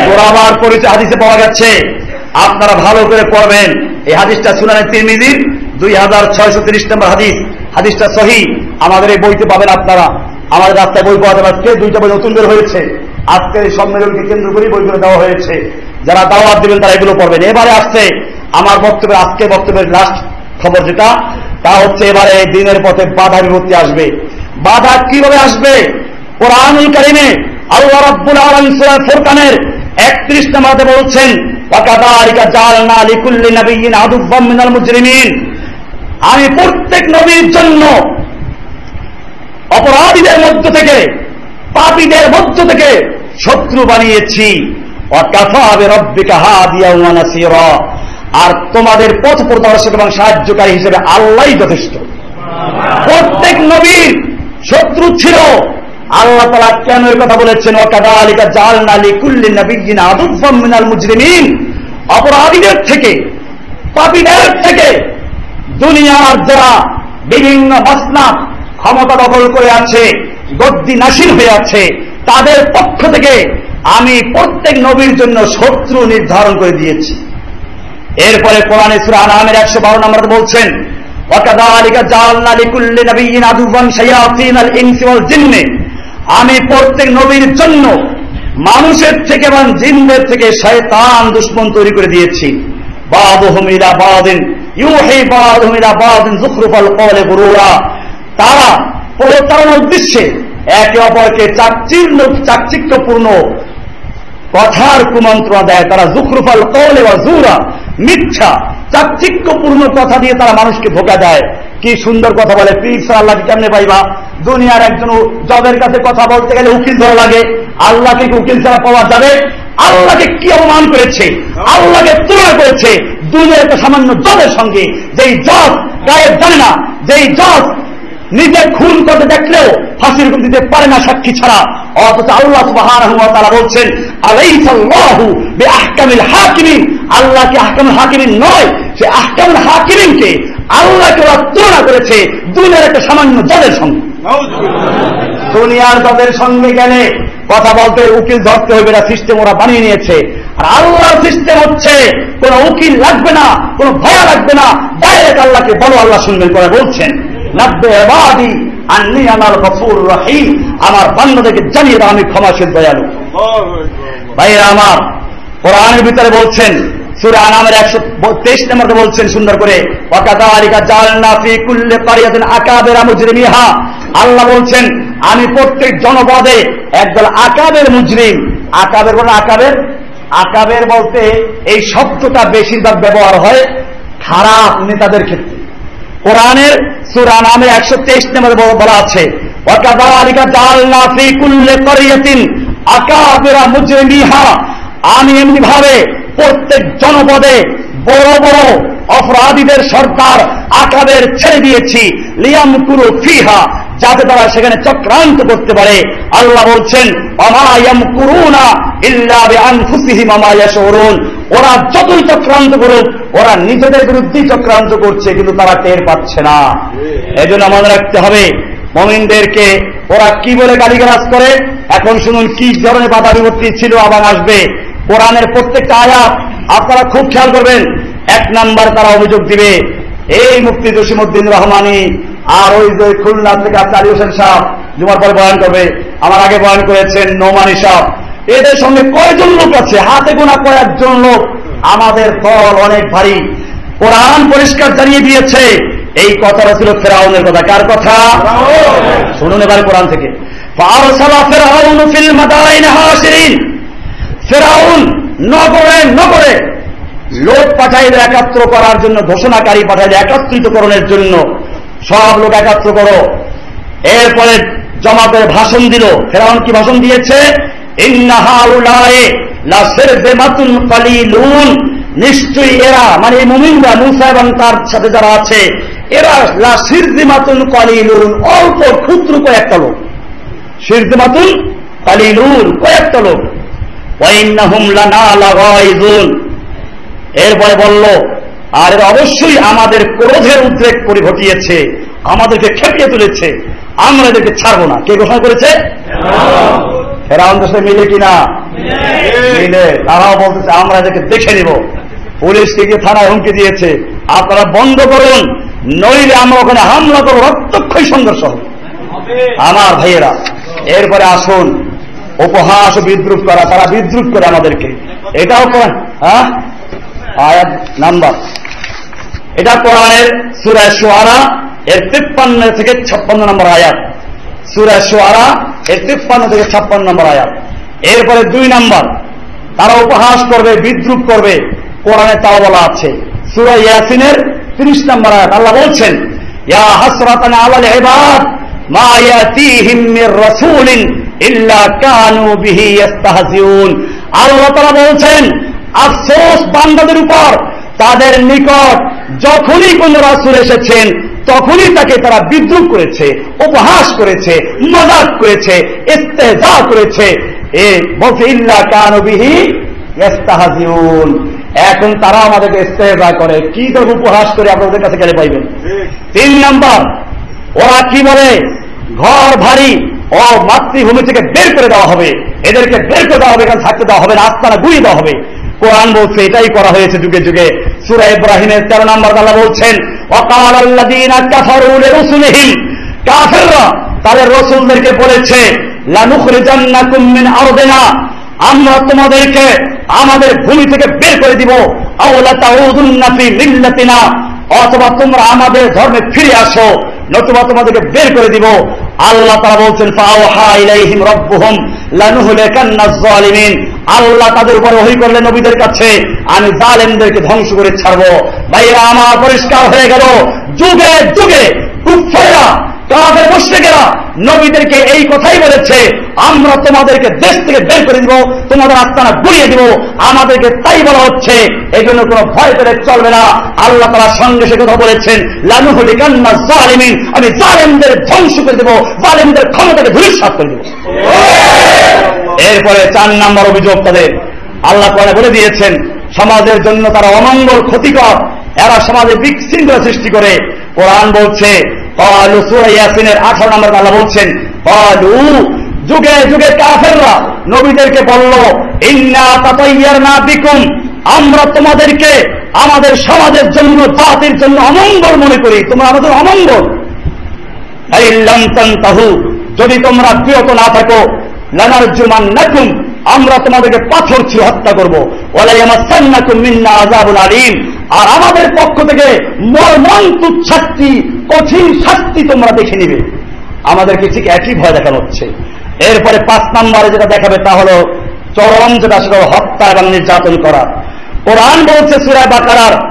গোড়াবার পরিচয় হাদিসে পাওয়া যাচ্ছে আপনারা ভালো করে পড়বেন। এই হাদিসটা শুনানের তিরমিদির দুই হাজার ছয়শো তিরিশ নম্বর হাদিস। হাদিসটা সহি। আমাদের এই বইতে পাবেন আপনারা। আমাদের রাস্তায় বই পাওয়া যাবে আজকে। দুইটা বই নতুন বের হয়েছে। আজকের এই সম্মেলনকে কেন্দ্র করে বইগুলো দেওয়া হয়েছে। যারা দাওয়াত দেবেন তারা এগুলো পড়বেন। এবারে আসছে আমার বক্তব্যের আজকে বক্তব্যের লাস্ট খবর যেটা। তা হচ্ছে এবারে দিনের পথে বাধা বিভক্তি আসবে। বাধা কীভাবে আসবে? কোরআনুল আল্লাহ রাব্বুল আলামিন সূরা ফুরকানের 31 নম্বরে বলছেন ওয়াকাদালিকা জালনা লিকুল্লি মিনাল মুজরিমিন। আমি প্রত্যেক নবীর জন্য অপরাধীদের মধ্য থেকে, পাপীদের মধ্য থেকে শত্রু বানিয়েছি। আর তোমাদের পথ প্রদর্শক এবং সাহায্যকারী হিসেবে আল্লাহ যথেষ্ট। প্রত্যেক নবীর শত্রু ছিল। আল্লাহ তালা কেন এর কথা বলেছেন? ওকাদা আলিকা জাল নালি কুল্লিন নবীন আদুফাম মুজরিমিন। অপরাধীদের থেকে, পাপীদের থেকে দুনিয়ার যারা বিভিন্ন মসনাদ ক্ষমতা দখল করে আছে, গদ্দি নাসির হয়ে আছে, তাদের পক্ষ থেকে আমি প্রত্যেক নবীর জন্য শত্রু নির্ধারণ করে দিয়েছি। এরপরে কোরআন ইসরা একশো বারো নম্বর বলছেন আমি প্রত্যেক নবীর জন্য মানুষের থেকে এবং জিনদের থেকে শয়তান দুশ্মন তৈরি করে দিয়েছি। তারা প্রতারণার উদ্দেশ্যে একে অপরকে চাকচির্ণ, চাকচিক্যপূর্ণ কথার কুমন্ত্রণা দেয়। তারা জুখরুফাল কলে বা জুরা, মিথ্যা, চাকচিক্যপূর্ণ কথা দিয়ে তারা মানুষকে ধোকা দেয়। কি সুন্দর কথা বলে, পীর আল্লাহকে কেমনে পাইবা? দুনিয়ার একজন জবের কাছে কথা বলতে গেলে উকিল ধরা লাগে। আল্লাহকে উকিল ছাড়া পাওয়া যাবে? আল্লাহকে কি অপমান করেছে? আল্লাহকে তুলনা করেছে? দুনিয়ার একটা সামান্য জবের সঙ্গে। যেই জজ গায়েব জানে না, যেই জজ নিজে খুন করতে দেখলেও ফাঁসির দিতে পারে না সাক্ষী ছাড়া। অথচ আল্লাহ তারা বলছেন আলাইসাল্লাহু বে আহকামিল হাকিমিন। আল্লাহ কি আহকামুল হাকিমিন নয়, সে আহকামুল হাকিমিনকে আল্লাহকে ওরা তুলনা করেছে দুনিয়ার একটা সামান্য জলের সঙ্গে। দুনিয়ার জলের সঙ্গে গেলে কথা বলতে উকিল ধরতে হবে না সিস্টেম ওরা বানিয়ে নিয়েছে। আর আল্লাহর সিস্টেম হচ্ছে, কোন উকিল লাগবে না, কোন ভয়া লাগবে না ডাইরেক্ট আল্লাহকে বলো, আল্লাহ শুনবেন করে বলছেন। আমার বান্দাদেরকে জানিয়ে দাও, আমি ক্ষমাশীল, দয়ালু। ভাইয়েরা আমার, কোরআনের ভিতরে বলছেন একশো বলছেন সুন্দর করে আল্লাহ বলছেন, আমি প্রত্যেক জনপদে একদল আকাবের মুজরিম। আকাবের বলে আকাবের? আকাবের বলতে এই শব্দটা বেশিরভাগ ব্যবহার হয় খারাপ নেতাদের ক্ষেত্রে। কোরআনের সুরা নামে একশো তেইশ নম্বরে বলা আছে আমি এমনি ভাবে প্রত্যেক জনপদে বড় বড় অপরাধীদের সরকার আকাদের ছেড়ে দিয়েছি। লিয়াম কুরু ফিহা, যাতে তারা সেখানে চক্রান্ত করতে পারে। আল্লাহ বলছেন অমায়াম করুনা অমায়াশরুন ওরা যতই চক্রান্ত করুক, ওরা নিজেদের বিরুদ্ধেই চক্রান্ত করছে, কিন্তু তারা টের পাচ্ছে না। এজন্য মনে রাখতে হবে মমিনদেরকে ওরা কি বলে গালিগালাজ করে? এখন শুনুন, কি ধরনের বাধা বিভক্তি ছিল, আবার আসবে। কোরআনের প্রত্যেকটা আয়াত আপনারা খুব খেয়াল করবেন। এক নাম্বার তারা অভিযোগ দিবে, এই মুক্তি জসিমুদ্দিন রহমানি আর ওই যে খুলনা থেকে আলী হোসেন সাহ জুমার পরে বয়ান করবে। আমার আগে বয়ান করেছেন নোমানি সাহ এদের সঙ্গে কয়জন লোক আছে? হাতে গোনা কয়েকজন লোক। আমাদের ফল অনেক ভারী। কোরআন পরিষ্কার জানিয়ে দিয়েছে এই কথাটা ছিল ফেরাউনের কথা। কার কথা? শুনুন এবার কোরআন থেকে। ফেরাউন নগরে নগরে লোক পাঠাইলে একাত্র করার জন্য ঘোষণাকারী পাঠাইলে একত্রিতকরণের জন্য। সব লোক একাত্র করো। এরপরে জমাতের ভাষণ দিল। ফেরাউন কি ভাষণ দিয়েছে? নিশ্চয়ই এরা মানে মুমিনরা মুসা এবং তার সাথে যারা আছে এরা সিরজিমাতুন কলিলুন, অল্প ক্ষুদ্র কয়েকটা লোক। সিরজিমাতুন কলিলুন কয়েকটা লোক। এরপরে বলল, আর এরা অবশ্যই আমাদের ক্রোধের উদ্রেক করে ঘটিয়েছে, আমাদেরকে খেপিয়ে তুলেছে। আমরা এদেরকে ছাড়বো না। কে ঘোষণা করেছে? ফেরাউন দেশে মিলে কিনা? মিলে। তারাও বলতেছে, আমরা এদেরকে দেখে নিব। পুলিশকে গিয়ে থানায় হুমকি দিয়েছে। আপনারা বন্ধ করুন। নইলে আমরা ওখানে হামলা করব রক্তক্ষয় সংঘর্ষ হবে। আমার ভাইয়েরা এরপরে আসুন উপহাস বিদ্রুপ করা তারা বিদ্রুপ করে আমাদেরকে। এটাও হ্যাঁ? আয়াত নাম্বার। এটা কোরআনের সুরায় সোয়ারা এর তিপ্পান্ন থেকে ছাপ্পান্ন নম্বর আয়াত। সুরায় সোয়ারা এর তিপ্পান্ন থেকে ছাপ্পান্ন নম্বর আয়াত। এরপরে দুই নাম্বার তারা উপহাস করবে বিদ্রুপ করবে কোরআনে তাও বলা আছে। সুরা ইয়াসিনের তিরিশ নম্বর আয়াত, আল্লাহ বলছেন, ইয়া হাসরাতান আলাল ইবাদ, মা ইয়াতিহিম মির রাসূলিন ইল্লা কানু বিহি ইস্তাহজিউন আল্লাহ তাআলা বলছেন, আফসোস বান্দাদের উপর, তাদের নিকট যখনই কোন রাসূল এসেছেন, তখনই তাকে তারা বিদ্রুপ করেছে, উপহাস করেছে, মজাক করেছে ইস্তেজা করেছে। এ বলছে, ইল্লা কানবিহি ইস্তাহাজিউন এখন তারা আমাদেরকে ইস্তেজা করে। কি তো উপহাস করে আপনাদের কাছে গেলে পাইবেন? তিন নাম্বার ওরা কি বলে? ঘর ভারী ও মাতৃভূমি থেকে বের করে দেওয়া হবে। এদেরকে বের করে দেওয়া হবে এখানে থাকতে দেওয়া হবে আস্তানা গুড়িয়ে দেওয়া হবে। কোরআন বলছে এটাই করা হয়েছে যুগে যুগে। সুরা ইব্রাহিমের তেরো নম্বর তালা বলছেন অকাল আল্লাদিন কাফেররা তাদের রসুলদেরকে বলেছে লানুখরিজান্নাকুম মিন আরদিনা। আমরা তোমাদেরকে আমাদের ভূমি থেকে বের করে দিব। অথবা তোমরা আমাদের ধর্মে ফিরে আসো, নতুবা তোমাদেরকে বের করে দিব। আল্লাহ তারা বলছেন আল্লাহ তাদের উপর ওহি করলে নবীদের কাছে আমি জালেমদেরকে ধ্বংস করে ছাড়বো। ভাইরা আমার পরিষ্কার হয়ে গেল। যুগে যুগে কুফেরা মুশ্রিকেরা নবীদেরকে এই কথাই বলেছে, আমরা তোমাদেরকে দেশ থেকে বের করে দিব, তোমাদের আস্তানা গুড়িয়ে দিব। আমাদেরকে তাই বলা হচ্ছে, এই জন্য কোনো ভয় করে চলবে না। আল্লাহ তারা সঙ্গে সে কথা বলেছেন লানুহলি কান্না আমি জালেমদের ধ্বংস করে দেব। জালেমদের ক্ষমতাকে ধূলিসাত করে দেব এরপরে চার নাম্বার অভিযোগ তাদের। আল্লাহ পরে বলে দিয়েছেন, সমাজের জন্য তারা অমঙ্গল ক্ষতিকর, এরা সমাজে বিশৃঙ্খলা সৃষ্টি করে। কোরআন বলছে আঠারো নম্বর আল্লাহ বলছেন যুগে যুগে কাফেররা নবীদেরকে বলল না বিকুম, আমরা তোমাদেরকে আমাদের সমাজের জন্য, জাতির জন্য অমঙ্গল মনে করি, তোমরা আমাদের অমঙ্গল যদি তোমরা বিরত না থাকো লানার জুমান নাকুম, আমরা তোমাদেরকে পাথর ছিল হত্যা করব। আর আমাদের পক্ষ থেকে শাস্তি, কঠিন শাস্তি তোমরা দেখে নিবে। আমাদেরকে ঠিক একই ভয় দেখানো হচ্ছে। এরপরে পাঁচ নম্বরে যেটা দেখাবে তা হল চরম যেটা সেটা হত্যা এবং নির্যাতন করা। কোরআন বলছে সুরায় বাকারার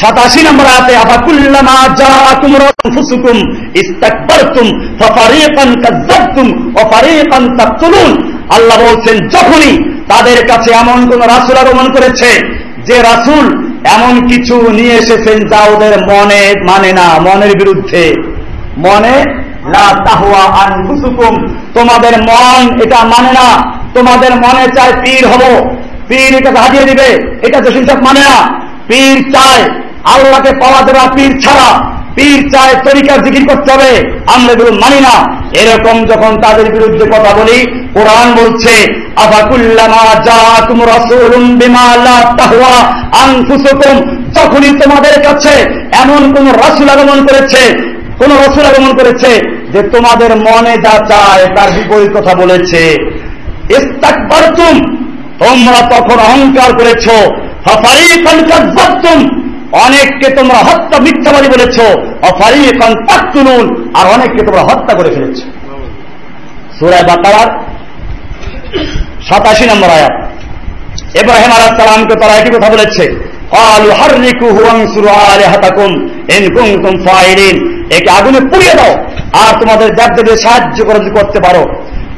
সাতাশি নম্বর আতে আফাকুল্লামা জাআকুম রাসুকুম ইস্তাকবারতুম ফাফারিকান কাযাবতুম ওয়া ফারিকান তাকতুলুন। আল্লাহ বলছেন, যখনই তাদের কাছে এমন কোন রাসূল আগমন করেছে, যে রাসূল এমন কিছু নিয়ে এসেছেন যা ওদের মনে মানে না, মনের বিরুদ্ধে। মনে না তাহুয়া আনফুসুকুম। তোমাদের মন এটা মানে না, তোমাদের মনে চায় পীর হব। পীর এটা হাজিয়ে দিবে, এটা তো সব মানে না। পীর চায় আল্লাহকে পাওয়া দেওয়া পীর ছাড়া। পীর চায় তরিকার জিকির করতে হবে আমরা এগুলো মানি না। এরকম যখন তাদের বিরুদ্ধে কথা বলি, কোরআন বলছে যখনই তোমাদের কাছে এমন কোন রাসুল আগমন করেছে, কোন রসুল আগমন করেছে যে তোমাদের মনে যা চায় তার বিপরীত কথা বলেছে। তোমরা তখন অহংকার করেছ। অনেককে তোমরা হত্যা, মিথ্যাবাদী বলেছ, অফারিকান তাকুন আর অনেককে তোমরা হত্যা করে ফেলেছ। সুরায় বাকার সাতাশি নম্বর আয়াত। এব্রাহিম আলাহ সালামকে তারা একই কথা বলেছে একে আগুনে পুড়িয়ে দাও, আর তোমাদের দেবদেবীর সাহায্য করে করতে পারো।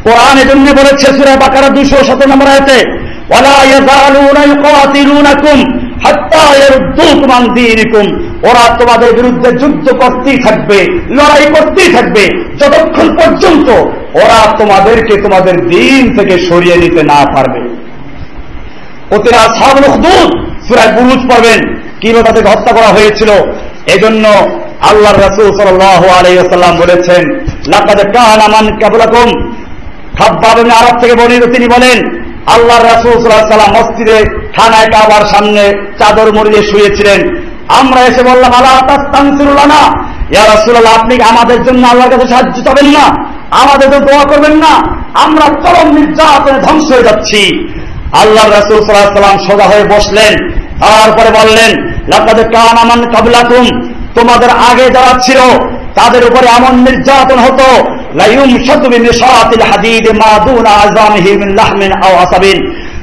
কোরআন এজন্য বলেছে সুরা বাকারা দুশো শত নম্বর আয়তে ইউকাতিলুনাকুম ওরা তোমাদের বিরুদ্ধে যুদ্ধ করতেই থাকবে, লড়াই করতেই থাকবে। যতক্ষণ পর্যন্ত ওরা তোমাদেরকে তোমাদের দিন থেকে সরিয়ে নিতে না পারবে। ওতেরা সাবল হুদুদ সুরায় বুরুজ পাবেন কীভাবে তাদেরকে হত্যা করা হয়েছিল? এজন্য আল্লাহ রাসূল সাল্লাল্লাহু আলাইহি ওয়াসাল্লাম বলেছেন, লাকাদ কানা মান কাবলাকুম খাব্বাব ইবনে আরব থেকে বর্ণিত তিনি বলেন আল্লাহ রাসূল সাল্লাল্লাহু আলাইহি ওয়াসাল্লাম মসজিদে খানায় কাবার সামনে চাদর মুড়িয়ে শুয়েছিলেন। আমরা এসে বললাম আল্লাহ তাস্তানসিরুল্লাহ ইয়া রাসূলুল্লাহ, আপনি আমাদের জন্য আল্লাহর কাছে সাহায্য চাবেন না? আমাদের জন্য দোয়া করবেন না? আমরা চরম নির্যাতনে ধ্বংস হয়ে যাচ্ছি। আল্লাহ রাসূল সাল্লাল্লাহু আলাইহি ওয়াসাল্লাম সোজা হয়ে বসলেন। তারপরে বললেন, লাকাদ কানা মান কাবলাকুম, তোমাদের আগে যারা ছিল, তাদের উপরে এমন নির্যাতন হতো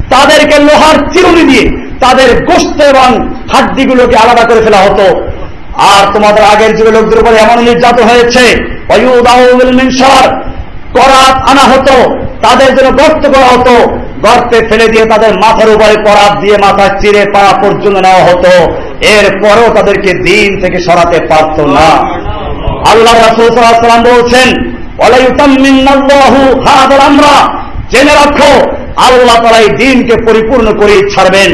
তাদেরকে লোহার চিরুনি দিয়ে তাদের গোস্ত এবং হাড্ডিগুলোকে আলাদা করে ফেলা হতো। আর তোমাদের আগের যুগে লোকদের উপরে এমন নির্যাত হয়েছে করাত আনা হতো, তাদের জন্য গর্ত করা হতো, গর্তে ফেলে দিয়ে তাদের মাথার উপরে করাত দিয়ে মাথা চিরে পাড়া পর্যন্ত নেওয়া হতো। এরপরেও তাদেরকে দিন থেকে সরাতে পারত না। আল্লাহ রাসুলাম বলছেন আমরা জেনে রাখো, আল্লাহ তারা এই দিনকে পরিপূর্ণ করে ছাড়বেন।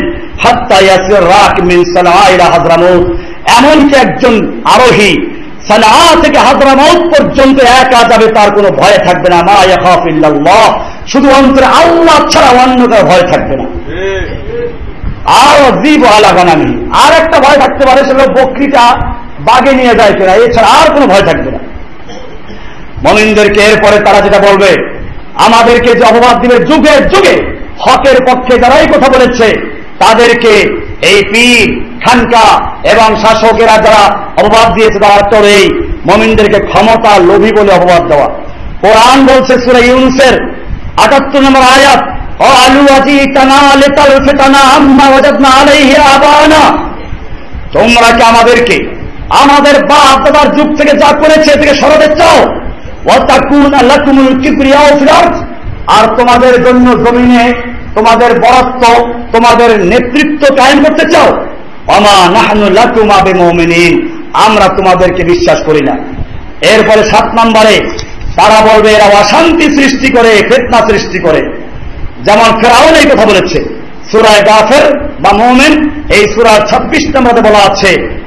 এমনকি একজন আরোহী সানা থেকে হাজরামত পর্যন্ত একা যাবে, তার কোনো ভয় থাকবে না। মা শুধু অন্তরে আল্লাহ ছাড়া অন্য কারও ভয় থাকবে না। আর জীব আলাগানামি আর একটা ভয় থাকতে পারে সেগুলো বকরিটা বাগে নিয়ে যায় কিনা। এছাড়া আর কোনো ভয় থাকবে না। মমিনদেরকে এরপরে তারা যেটা বলবে, আমাদেরকে যে অপবাদ দিবে যুগে যুগে, হকের পক্ষে যারাই কথা বলেছে, তাদেরকে এই পীর, খানকা এবং শাসকেরা যারা অপবাদ দিয়েছে, তারা এই মমিনদেরকে ক্ষমতা লোভী বলে অপবাদ দেওয়া। কোরআন বলছে সুরা ইউনুসের আটাত্তর নম্বর আয়াত ও আলু আজি টানা লেতাল ফেটানা আম্মা ওজাদনা আলাইহি আবানা। তোমরা কি আমাদেরকে, আমাদের বাপ দাদার যুগ থেকে যা করেছে থেকে সরাতে চাও? আর তোমাদের জন্য জমিনে তোমাদের বরত্ব, তোমাদের নেতৃত্ব কায়েম করতে চাও। অমা আমরা তোমাদেরকে বিশ্বাস করি না। এরপরে সাত নম্বরে, তারা বলবে, এরা অশান্তি সৃষ্টি করে, ফেতনা সৃষ্টি করে। যেমন ফেরাউন এই কথা বলেছে। সুরায় গাফের বা মোমেন, এই সুরার ছাব্বিশ নম্বরে বলা আছে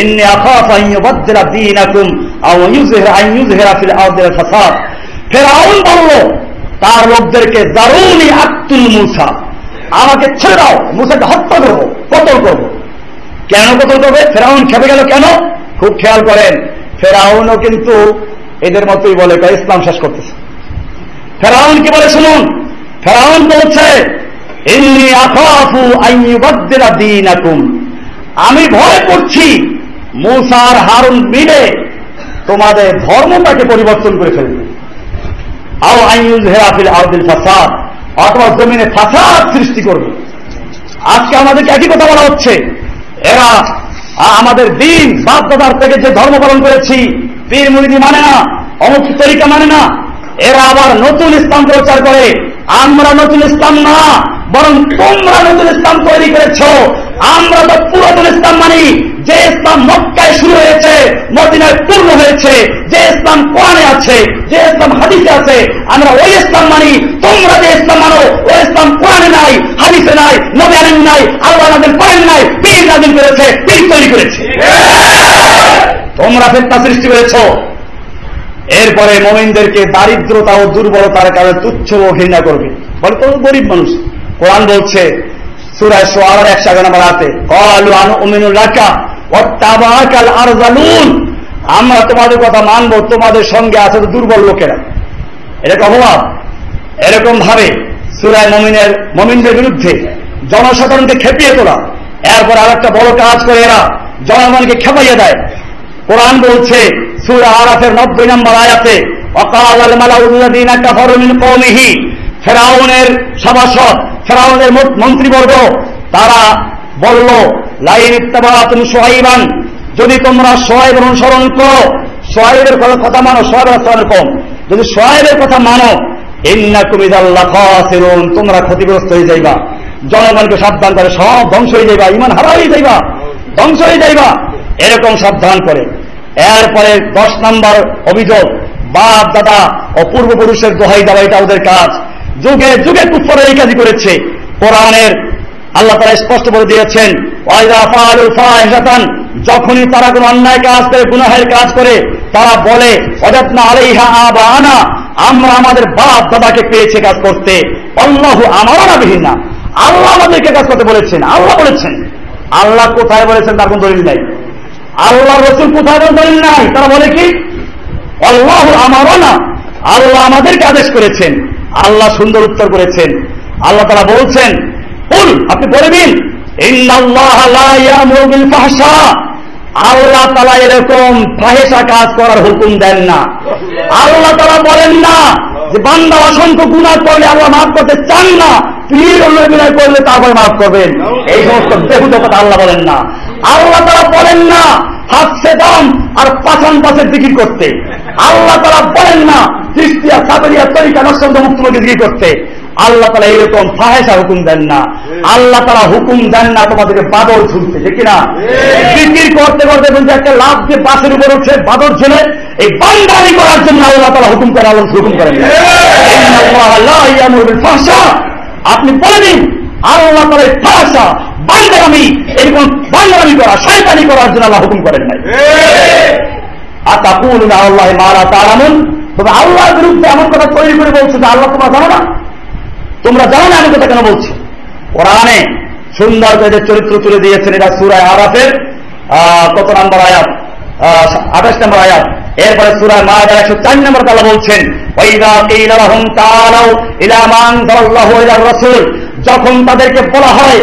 ইন্নী আখাফ আন ইউবাদদিলা দীনাকুম আও ইউযহিরা আন ইউযহিরা ফিল আরদিল ফাসাদ। ফেরাউন বলল, তার লোকদেরকে জারুনি আক্তুল মুসা। আমাকে ছেড়ে দাও, মুসাকে হত্যা করব, কতল করব। কেন কতল করবে? ফেরাউন খেপে গেল কেন? খুব খেয়াল করেন, ফেরাউনও কিন্তু এদের মতোই বলে ইসলাম শেষ করতেছে। ফেরাউন কি বলে শুনুন? ফেরাউন বলছে এমনি আফাফু আইবাদ্দিলা দিন আমি ভয় করছি মুসার হারুন মিলে তোমাদের ধর্মটাকে পরিবর্তন করে ফেলবে আও আইউজ হেরাফিল আউদিল ফাসাদ, অথবা জমিনে ফাসাদ সৃষ্টি করবে। আজকে আমাদেরকে একই কথা বলা হচ্ছে। এরা আমাদের দিন বাপ দাদার থেকে যে ধর্ম পালন করেছি, পীর মুরিদি মানে না, অমুক তরিকা মানে না এরা আবার নতুন ইসলাম প্রচার করে। আমরা নতুন ইসলাম না বরং তোমরা নতুন ইসলাম তৈরি করেছ। আমরা তো পুরাতন ইসলাম মানি। যে ইসলাম মক্কায় শুরু হয়েছে মদিনায় পূর্ণ হয়েছে যে ইসলাম কোরআনে আছে যে ইসলাম হাদিসে আছে আমরা ওই ইসলাম মানি। তোমরা যে ইসলাম মানো ওই ইসলাম কোরআনে নাই হাদিসে নাই নবী নাই আল্লাহ নাজিল করেন নাই পীর নাজিল করেছে পীর তৈরি করেছে। তোমরা ফেতনা সৃষ্টি করেছ। এরপরে মোমিনদেরকে দারিদ্রতা ও দুর্বলতার কারণে তুচ্ছ ও ঘৃণা করবে। বলে তো, গরিব মানুষ। কোরআন বলছে সুরায় সোয়ার, একশো এগারো নম্বর হাতে কলু আনু রাখা অত্যাবাকাল আর জালুন আমরা তোমাদের কথা মানবো, তোমাদের সঙ্গে আছে তো দুর্বল লোকেরা। এটা অপবাদ? এরকম ভাবে সুরায় মমিনের, মমিনদের বিরুদ্ধে জনসাধারণকে খেপিয়ে তোলা। এরপর আর একটা বড় কাজ করে এরা, জনগণকে খেপাইয়ে দেয়। কোরআন বলছে একটা সভাসদ মন্ত্রীবর্গ, তারা বলল, লাইন ইত্তাবা তুমি সোহাইবান যদি তোমরা সোহাইব অনুসরণ করো সোয়াইবের কথা মানো সোয়াব কম যদি সোয়াইবের কথা মানো ইন্না কুমিদাল্লাহ খাসিরুন তোমরা ক্ষতিগ্রস্ত হয়ে যাইবা। জনগণকে সাবধান করে, সব ধ্বংস হয়ে যাইবা ইমান হারা হয়ে যাইবা, ধ্বংস হয়ে যাইবা। এরকম সাবধান করে। এরপরে দশ নম্বর অভিযোগ, বাপ, দাদা ও পূর্বপুরুষের দোহাই দেওয়া এটা ওদের কাজ। যুগে যুগে কুফর এই কাজই করেছে। কোরআনের আল্লাহ তারা স্পষ্ট করে দিয়েছেন যখনই তারা কোন অন্যায় কাজ করে, গুনাহের কাজ করে, তারা বলে অযত্ন আলাইহা আবা আনা আমরা আমাদের বাপ, দাদাকে পেয়েছে কাজ করতে। অল্লাহ আমারও না বিহীন না আল্লাহ আমাদেরকে কাজ করতে বলেছেন। আল্লাহ বলেছেন। আল্লাহ কোথায় বলেছেন তার কোন দলিল নাই। আল্লাহ রসুল কোথায় দলিল নাই। তারা বলে কি? আল্লাহ আমারও না আল্লাহ আমাদেরকে আদেশ করেছেন। আল্লাহ সুন্দর উত্তর করেছেন। আল্লাহ তারা বলছেন আপনি বলে দিন আল্লাহ তালা এরকম ফাহেসা কাজ করার হুকুম দেন না। আল্লাহ তালা বলেন না যে, বান্দা অসংখ্য গুণা করলে আল্লাহ মাফ করতে চান না। পীর অন্যায় করলে তারপরে মাফ করবেন। এই সমস্ত বেহুদ কথা আল্লাহ বলেন না। আল্লাহ তারা বলেন না হাত দাম আর পাচান পাশের দিকির করতে। আল্লাহ তারা বলেন না, খ্রিস্টিয়া, সাবরিয়া, তরিকা নষ্ট মুক্তমকে দিকির করতে। আল্লাহ তারা এরকম ফাহেসা হুকুম দেন না। আল্লাহ তারা হুকুম দেন না তোমাদেরকে বাদর ঝুলতে ঠিক না বিক্রি করতে করতে বলছে একটা লাভ যে বাসের উপর উঠছে বাদর ঝুলে এই বান্দারি করার জন্য আল্লাহ তারা হুকুম করে আল্লাহ হুকুম করেন আপনি বলে দিন আল্লাহ তারা ফাঁসা বান্দারামি এরকম বান্দারামি করা শয়তানি করার জন্য আল্লাহ হুকুম করেন নাই। আতাকুল আল্লাহ মারা তারামুন তবে আল্লাহর বিরুদ্ধে এমন কথা তৈরি করে বলছে যে আল্লাহ তোমার জানো না। তোমরা জানো না আমি কথা কেন বলছি? কোরআনে সুন্দর করে যে চরিত্র তুলে দিয়েছেন, এটা সুরায় আরাফের কত নম্বর আয়াত? আঠাশ নম্বর আয়াত। এরপরে সুরায় মায়াদার একশো চার নম্বর তালা বলছেন যখন তাদেরকে বলা হয়,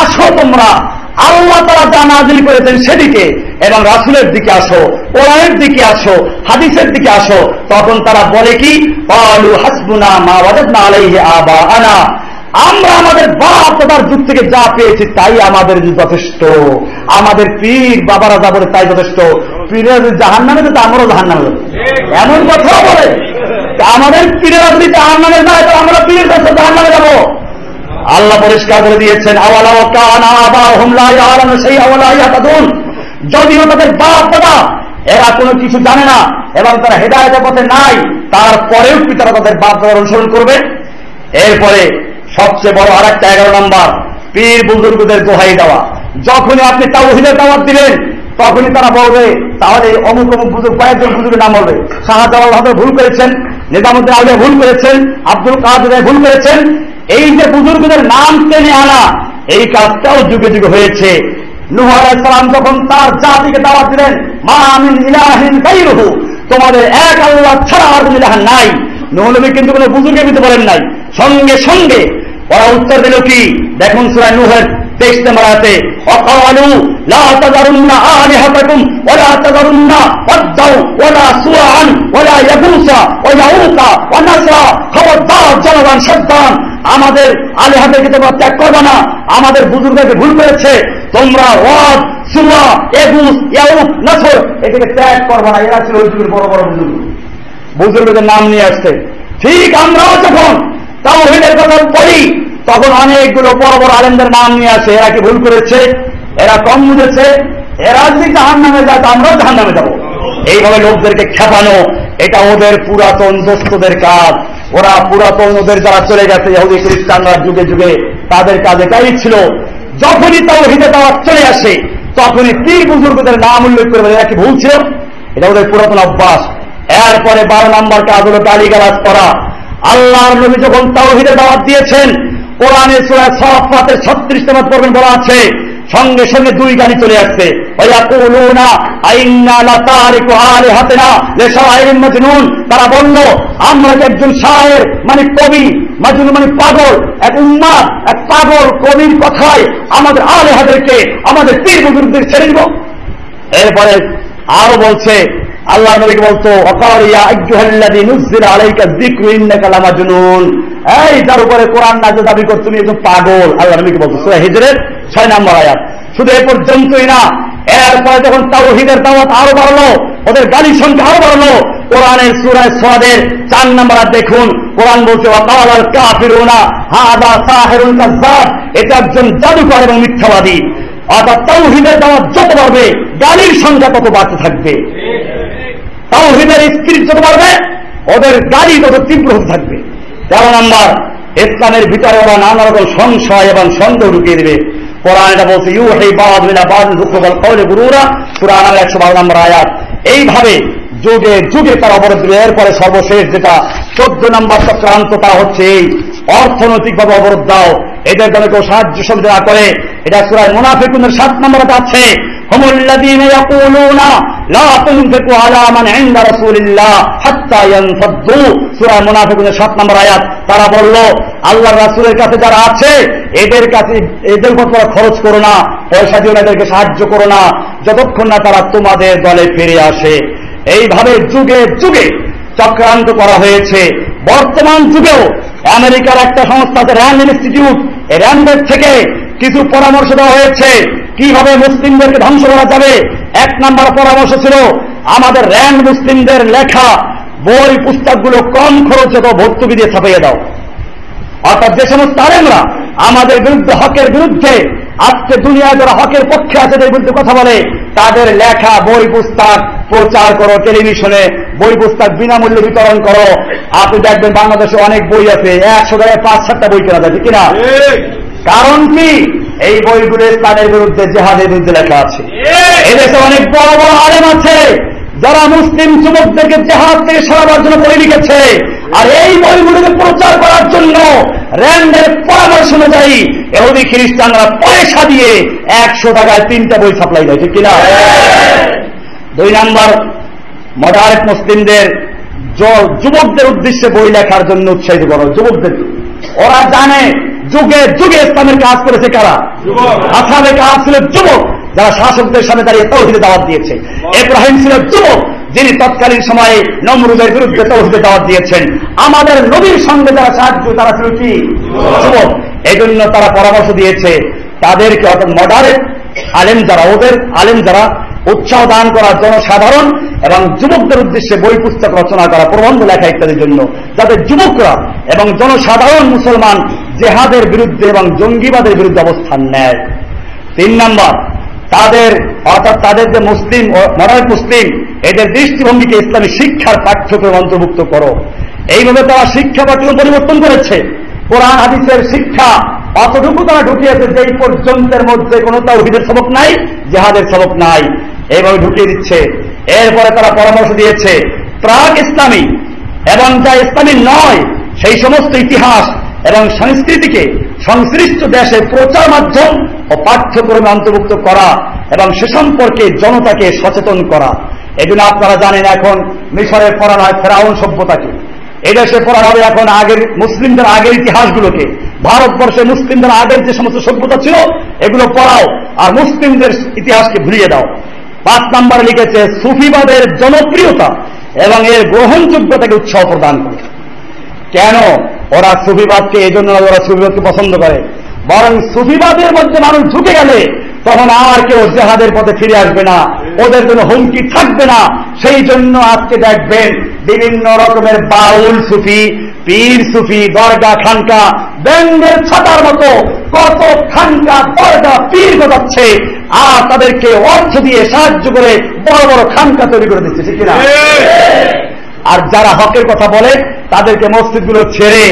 আসো তোমরা আল্লাহ তারা যা নাজিল করেছেন সেদিকে। এবং রাসুলের দিকে আসো, কোরআনের দিকে আসো, হাদিসের দিকে আসো, তখন তারা বলে কি? পালু হাসবুনা মা আবা আনা আমরা আমাদের বাপ দাদার যুগ থেকে যা পেয়েছি তাই আমাদের যথেষ্ট। আমাদের পীর বাবারা যা বলে তাই যথেষ্ট। পীরের জাহান নামে তো আমরাও জাহান নামে এমন কথাও বলে আমাদের পীরেরা যদি জাহান নামে যায় তো আমরা পীরের কাছে জাহান নামে যাব। আল্লাহ পরিষ্কার করে দিয়েছেন যদিও তাদের বাপ দাদা, এরা কোনো কিছু জানে না এবং তারা হেদায়তের পথে নাই, তারপরেও কি তারা তাদের বাপ দাদার অনুসরণ করবে। এরপরে সবচেয়ে বড় আর একটা এগারো নম্বর, পীর বুজুর্গদের দোহাই দেওয়া। যখনই আপনি তাওহিদের দাওয়াত দিলেন তখনই তারা বলবে, তাহলে অমুক অমুক বুজুর্গ, কয়েকজন বুজুর্গের নাম বলবে। শাহজালাল ভুল করেছেন, নিজামুদ্দিন আলিয়া ভুল করেছেন, আব্দুল কাদের ভুল করেছেন। এই যে বুজুর্গদের নাম টেনে আনা, এই কাজটাও যুগে যুগে হয়েছে। নুহ যখন তার জাতিকে দাওয়াত দিলেন, মা আমিন ইলাহিন গাইরুহু তোমাদের এক আল্লাহ ছাড়া আর নাই। নবী কিন্তু কোনো বুজুর্গে দিতে বলেন নাই। সঙ্গে সঙ্গে ওরা উত্তর দিল কি? দেখুন সুরাই নুহের তেইশ নম্বর আছে অকালু লা তাজারুন্না আমাদের আলিহাদেরকে তোমরা ত্যাগ করবে না। আমাদের বুজুর্গকে ভুল করেছে। তোমরা ওয়াদ সুয়া এগুস ইয়াউক, নাসর এটাকে ত্যাগ করবে না। এরা ছিল বড় বড় বুজুর্গ। বুজুর্গদের নাম নিয়ে আসছে। ঠিক আমরাও যখন তাও কথা পড়ি, তখন অনেকগুলো বড় বড় আলেমদের নাম নিয়ে আসে, এরা কি ভুল করেছে? এরা কম বুঝেছে, এরা যদি জাহান নামে যায়, তো আমরাও জাহান নামে যাব। এইভাবে লোকদেরকে খেপানো, এটা ওদের পুরাতন দোস্তদের কাজ। ওরা পুরাতন ওদের যারা চলে গেছে, ইহুদি খ্রিস্টানরা যুগে যুগে, তাদের কাজ এটাই ছিল। যখনই তাও হিতে তারা চলে আসে, তখনই তীর বুজুর্গদের নাম উল্লেখ করে এরা কি ভুল ছিল? এটা ওদের পুরাতন অভ্যাস। এরপরে বারো নম্বর কাজ হলো গালিগালাজ করা। আল্লাহর নবী যখন তাও হিতে দাওয়াত দিয়েছেন কোরআনে সুরা সফাতের ছত্রিশ নম্বর পর্বেন বলা আছে, সঙ্গে সঙ্গে দুই গাড়ি চলে আসছে। তারা বলল, আমরা একজন শাহের মানে কবি মাজুন মানে পাগল, এক উন্মাদ এক পাগল কবির কথায় আমাদের আলে হাদেরকে আমাদের পীর বুজুর্গদের ছেড়ে দিব। এরপরে আরও বলছে আল্লাহ নবীকে বলতো এই তার উপরে কোরআন নাজে দাবি কর তুমি একদম পাগল। আল্লাহ নবীকে বলতো, সুরা হিজরের ছয় নম্বর আয়াত। শুধু এ পর্যন্তই না, এরপরে যখন তাওহিদের দাওয়াত আরও বাড়লো, ওদের গালির সংখ্যা আরও বাড়লো, কোরআনের সুরায় সোয়াদের চার নম্বর দেখুন, কোরআন বলছে, ওয়াকাল কাফিরুনা, হাদা সাহেরুন কাজ্জাব। এটা একজন জাদুকর এবং মিথ্যাবাদী। অর্থাৎ তাওহিদের দাওয়াত যত বাড়বে, গালির সংখ্যা তত বাড়তে থাকবে। তাওহিদের স্ত্রীর যত বাড়বে, ওদের গাড়ি তত তীব্র হতে থাকবে। তেরো নম্বর, ইসলামের ভিতরে ওরা নানা রকম সংশয় এবং সন্দেহ ঢুকিয়ে দেবে। কোরআন এটা বলছে ইউ হেই বাদ মিলা বাদ দুঃখবল কৌলে গুরুরা। কোরআন একশো বারো নম্বর আয়াত। এইভাবে যুগে যুগে তার অবরোধ দিবে। এরপরে সর্বশেষ যেটা, চোদ্দ নম্বর চক্রান্ত তা হচ্ছে এই। অর্থনৈতিকভাবে অবরোধ দাও। এদের জন্য কেউ সাহায্য না করে। এটা সুরায় মুনাফিকুনের সাত নম্বরে আছে। هم الذين يقولون لا تنفقوا على من عند رسول الله حتى ينفضوا সূরা মুনাফিকুনের 7 নম্বর আয়াত তারা বলল আল্লাহর রাসূলের কাছে যারা আছে এদের কাছে এদের উপর খরচ করো না পয়সা দিয়ে এদেরকে সাহায্য করো না যতক্ষণ না তারা তোমাদের দলে ফিরে আসে এইভাবে যুগে যুগে চক্রান্ত করা হয়েছে বর্তমান যুগেও আমেরিকার একটা সংস্থা আছে র্যান্ড ইনস্টিটিউট এই র্যান্ডের থেকে কিছু পরামর্শ দেওয়া হয়েছে কীভাবে মুসলিমদেরকে ধ্বংস করা যাবে? এক নম্বর পরামর্শ ছিল আমাদের র্যান্ড মুসলিমদের লেখা বই পুস্তকগুলো কম খরচে তো ভর্তুকি দিয়ে ছাপিয়ে দাও। অর্থাৎ যে সমস্ত আলেমরা আমাদের বিরুদ্ধে হকের বিরুদ্ধে আজকে দুনিয়ায় যারা হকের পক্ষে আছে তাদের বিরুদ্ধে কথা বলে তাদের লেখা বই পুস্তক প্রচার করো টেলিভিশনে বই পুস্তক বিনামূল্যে বিতরণ করো। আপনি দেখবেন বাংলাদেশে অনেক বই আছে একশো টাকায় পাঁচ সাতটা বই কেনা ঠিক কিনা? কারণ কি? এই বইগুলো ইসলামের বিরুদ্ধে জেহাদের বিরুদ্ধে লেখা আছে। এদেশে অনেক বড় বড় আলেম আছে যারা মুসলিম যুবকদেরকে জেহাদ থেকে সরাবার জন্য বই লিখেছে। আর এই বইগুলোকে প্রচার করার জন্য র্যান্ডের পরামর্শ অনুযায়ী এহুদি খ্রিস্টানরা পয়সা দিয়ে একশো টাকায় তিনটা বই সাপ্লাই দেয় ঠিক কিনা? দুই নাম্বার মডারেট মুসলিমদের যুবকদের উদ্দেশ্যে বই লেখার জন্য উৎসাহিত করো যুবকদের। ওরা জানে যুগে যুগে ইসলামের কাজ করেছে কারা? আসামের কাজ ছিল যুবক যারা শাসকদের সামনে দাঁড়িয়ে তৌহিদে দাওয়াত দিয়েছে। এব্রাহিম ছিল যুবক যিনি তৎকালীন সময়ে নমরুদের বিরুদ্ধে তৌহিদে দাওয়াত দিয়েছেন। আমাদের নবীর সঙ্গে যারা সাহায্য তারা ছিল কি? যুবক। এই জন্য তারা পরামর্শ দিয়েছে তাদেরকে অর্থাৎ মডারেট আলেম যারা ওদের আলেম যারা উৎসাহ দান করা জনসাধারণ এবং যুবকদের উদ্দেশ্যে বই পুস্তক রচনা করা প্রবন্ধ লেখা ইত্যাদির জন্য যাতে যুবকরা এবং জনসাধারণ মুসলমান জেহাদের বিরুদ্ধে এবং জঙ্গিবাদের বিরুদ্ধে অবস্থান নেয়। তিন নম্বর, তাদের, অর্থাৎ তাদের যে মুসলিম মরাল মুসলিম, এদের দৃষ্টিভঙ্গিকে ইসলামী শিক্ষার পাঠ্যক্রম অন্তর্ভুক্ত করো। এইভাবে তারা শিক্ষা পাঠ্যক্রম পরিবর্তন করেছে। কোরআন, হাদিসের শিক্ষা, অতটুকু তারা ঢুকিয়েছে যে এই পর্যন্তের মধ্যে কোনো তাওহিদের সবক নাই, জেহাদের সবক নাই। এইভাবে ঢুকিয়ে দিচ্ছে। এরপরে তারা পরামর্শ দিয়েছে, প্রাক ইসলামী, এবং যা ইসলামী নয়, সেই সমস্ত ইতিহাস এবং সংস্কৃতিকে সংশ্লিষ্ট দেশে প্রচার মাধ্যম ও পাঠ্যক্রমে অন্তর্ভুক্ত করা এবং সে সম্পর্কে জনতাকে সচেতন করা। এই আপনারা জানেন এখন মিশরের পড়ানো হয় ফেরাউন সভ্যতাকে। এদেশে পড়ানো হবে এখন আগের মুসলিমদের আগের ইতিহাসগুলোকে। ভারতবর্ষে মুসলিমদের আগের যে সমস্ত সভ্যতা ছিল, এগুলো পড়াও আর মুসলিমদের ইতিহাসকে ভুলিয়ে দাও। পাঁচ নাম্বার লিখেছে, সুফিবাদের জনপ্রিয়তা এবং এর গ্রহণযোগ্যতাকে উৎসাহ প্রদান করে। কেন? ওরা সুফিবাদকে এই জন্য ওরা সুফিবাদকে পছন্দ করে। বরং সুফিবাদের মধ্যে মানুষ ঢুকে গেলে তখন আর কেউ জেহাদের পথে ফিরে আসবে না, ওদের জন্য হুমকি থাকবে না। সেই জন্য আজকে দেখবেন বিভিন্ন রকমের বাউল সুফি, পীর সুফি দরগা খানকা ব্যাঙ্গের ছাতার মতো কত খানকা দরগা পীর গোটাচ্ছে আর তাদেরকে অর্থ দিয়ে সাহায্য করে বড় বড় খানকা তৈরি করে দিচ্ছে, ঠিক কিনা? আর যারা হকের কথা বলে, তাদেরকে মসজিদগুলো ছেড়ে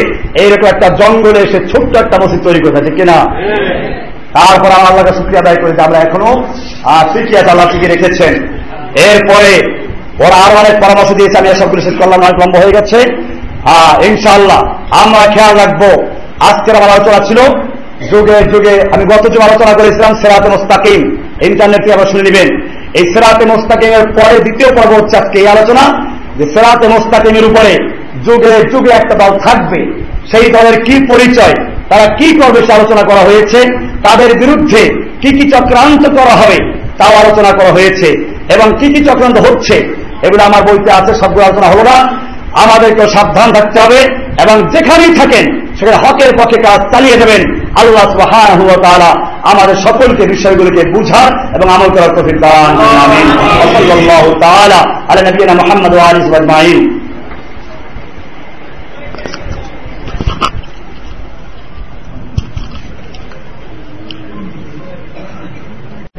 এইরকম একটা জঙ্গলে এসে ছোট্ট একটা মসজিদ তৈরি করে থাকে কিনা? তারপর আমার আল্লাহকে শুক্রিয়া আদায় করে আমরা এখনও শিখিয়াত আল্লাহ থেকে রেখেছেন। এরপরে ওরা আরও অনেক পরামর্শ দিয়েছে, আমি এসব শেষ করলাম, অনেক লম্বা হয়ে গেছে। ইনশাআল্লাহ, আমরা খেয়াল রাখব, আজকের আমার আলোচনা ছিল, যুগে যুগে, আমি গত যুগ আলোচনা করেছিলাম, সেরাতে মোস্তাকিম। ইন্টারনেটে আবার শুনে নেবেন। এই সেরাতে মোস্তাকিমের পরে দ্বিতীয় পর্ব হচ্ছে আজকে এই আলোচনা। যে সেরাতে মোস্তাকিমের উপরে যুগে যুগে একটা দল থাকবে, সেই দলের কি পরিচয়, তারা কি করবে সে আলোচনা করা হয়েছে, তাদের বিরুদ্ধে কি কি চক্রান্ত করা হবে, তাও আলোচনা করা হয়েছে। এবং কি কি চক্রান্ত হচ্ছে, এগুলো আমার বইতে আছে, সবগুলো আলোচনা হলো না। আমাদেরকে সাবধান থাকতে হবে এবং যেখানেই থাকেন, সেখানে হকের পক্ষে কাজ চালিয়ে দেবেন আল্লাহ আমাদের সকলকে বিষয়গুলোকে বুঝার এবং আমল করার তফিক দান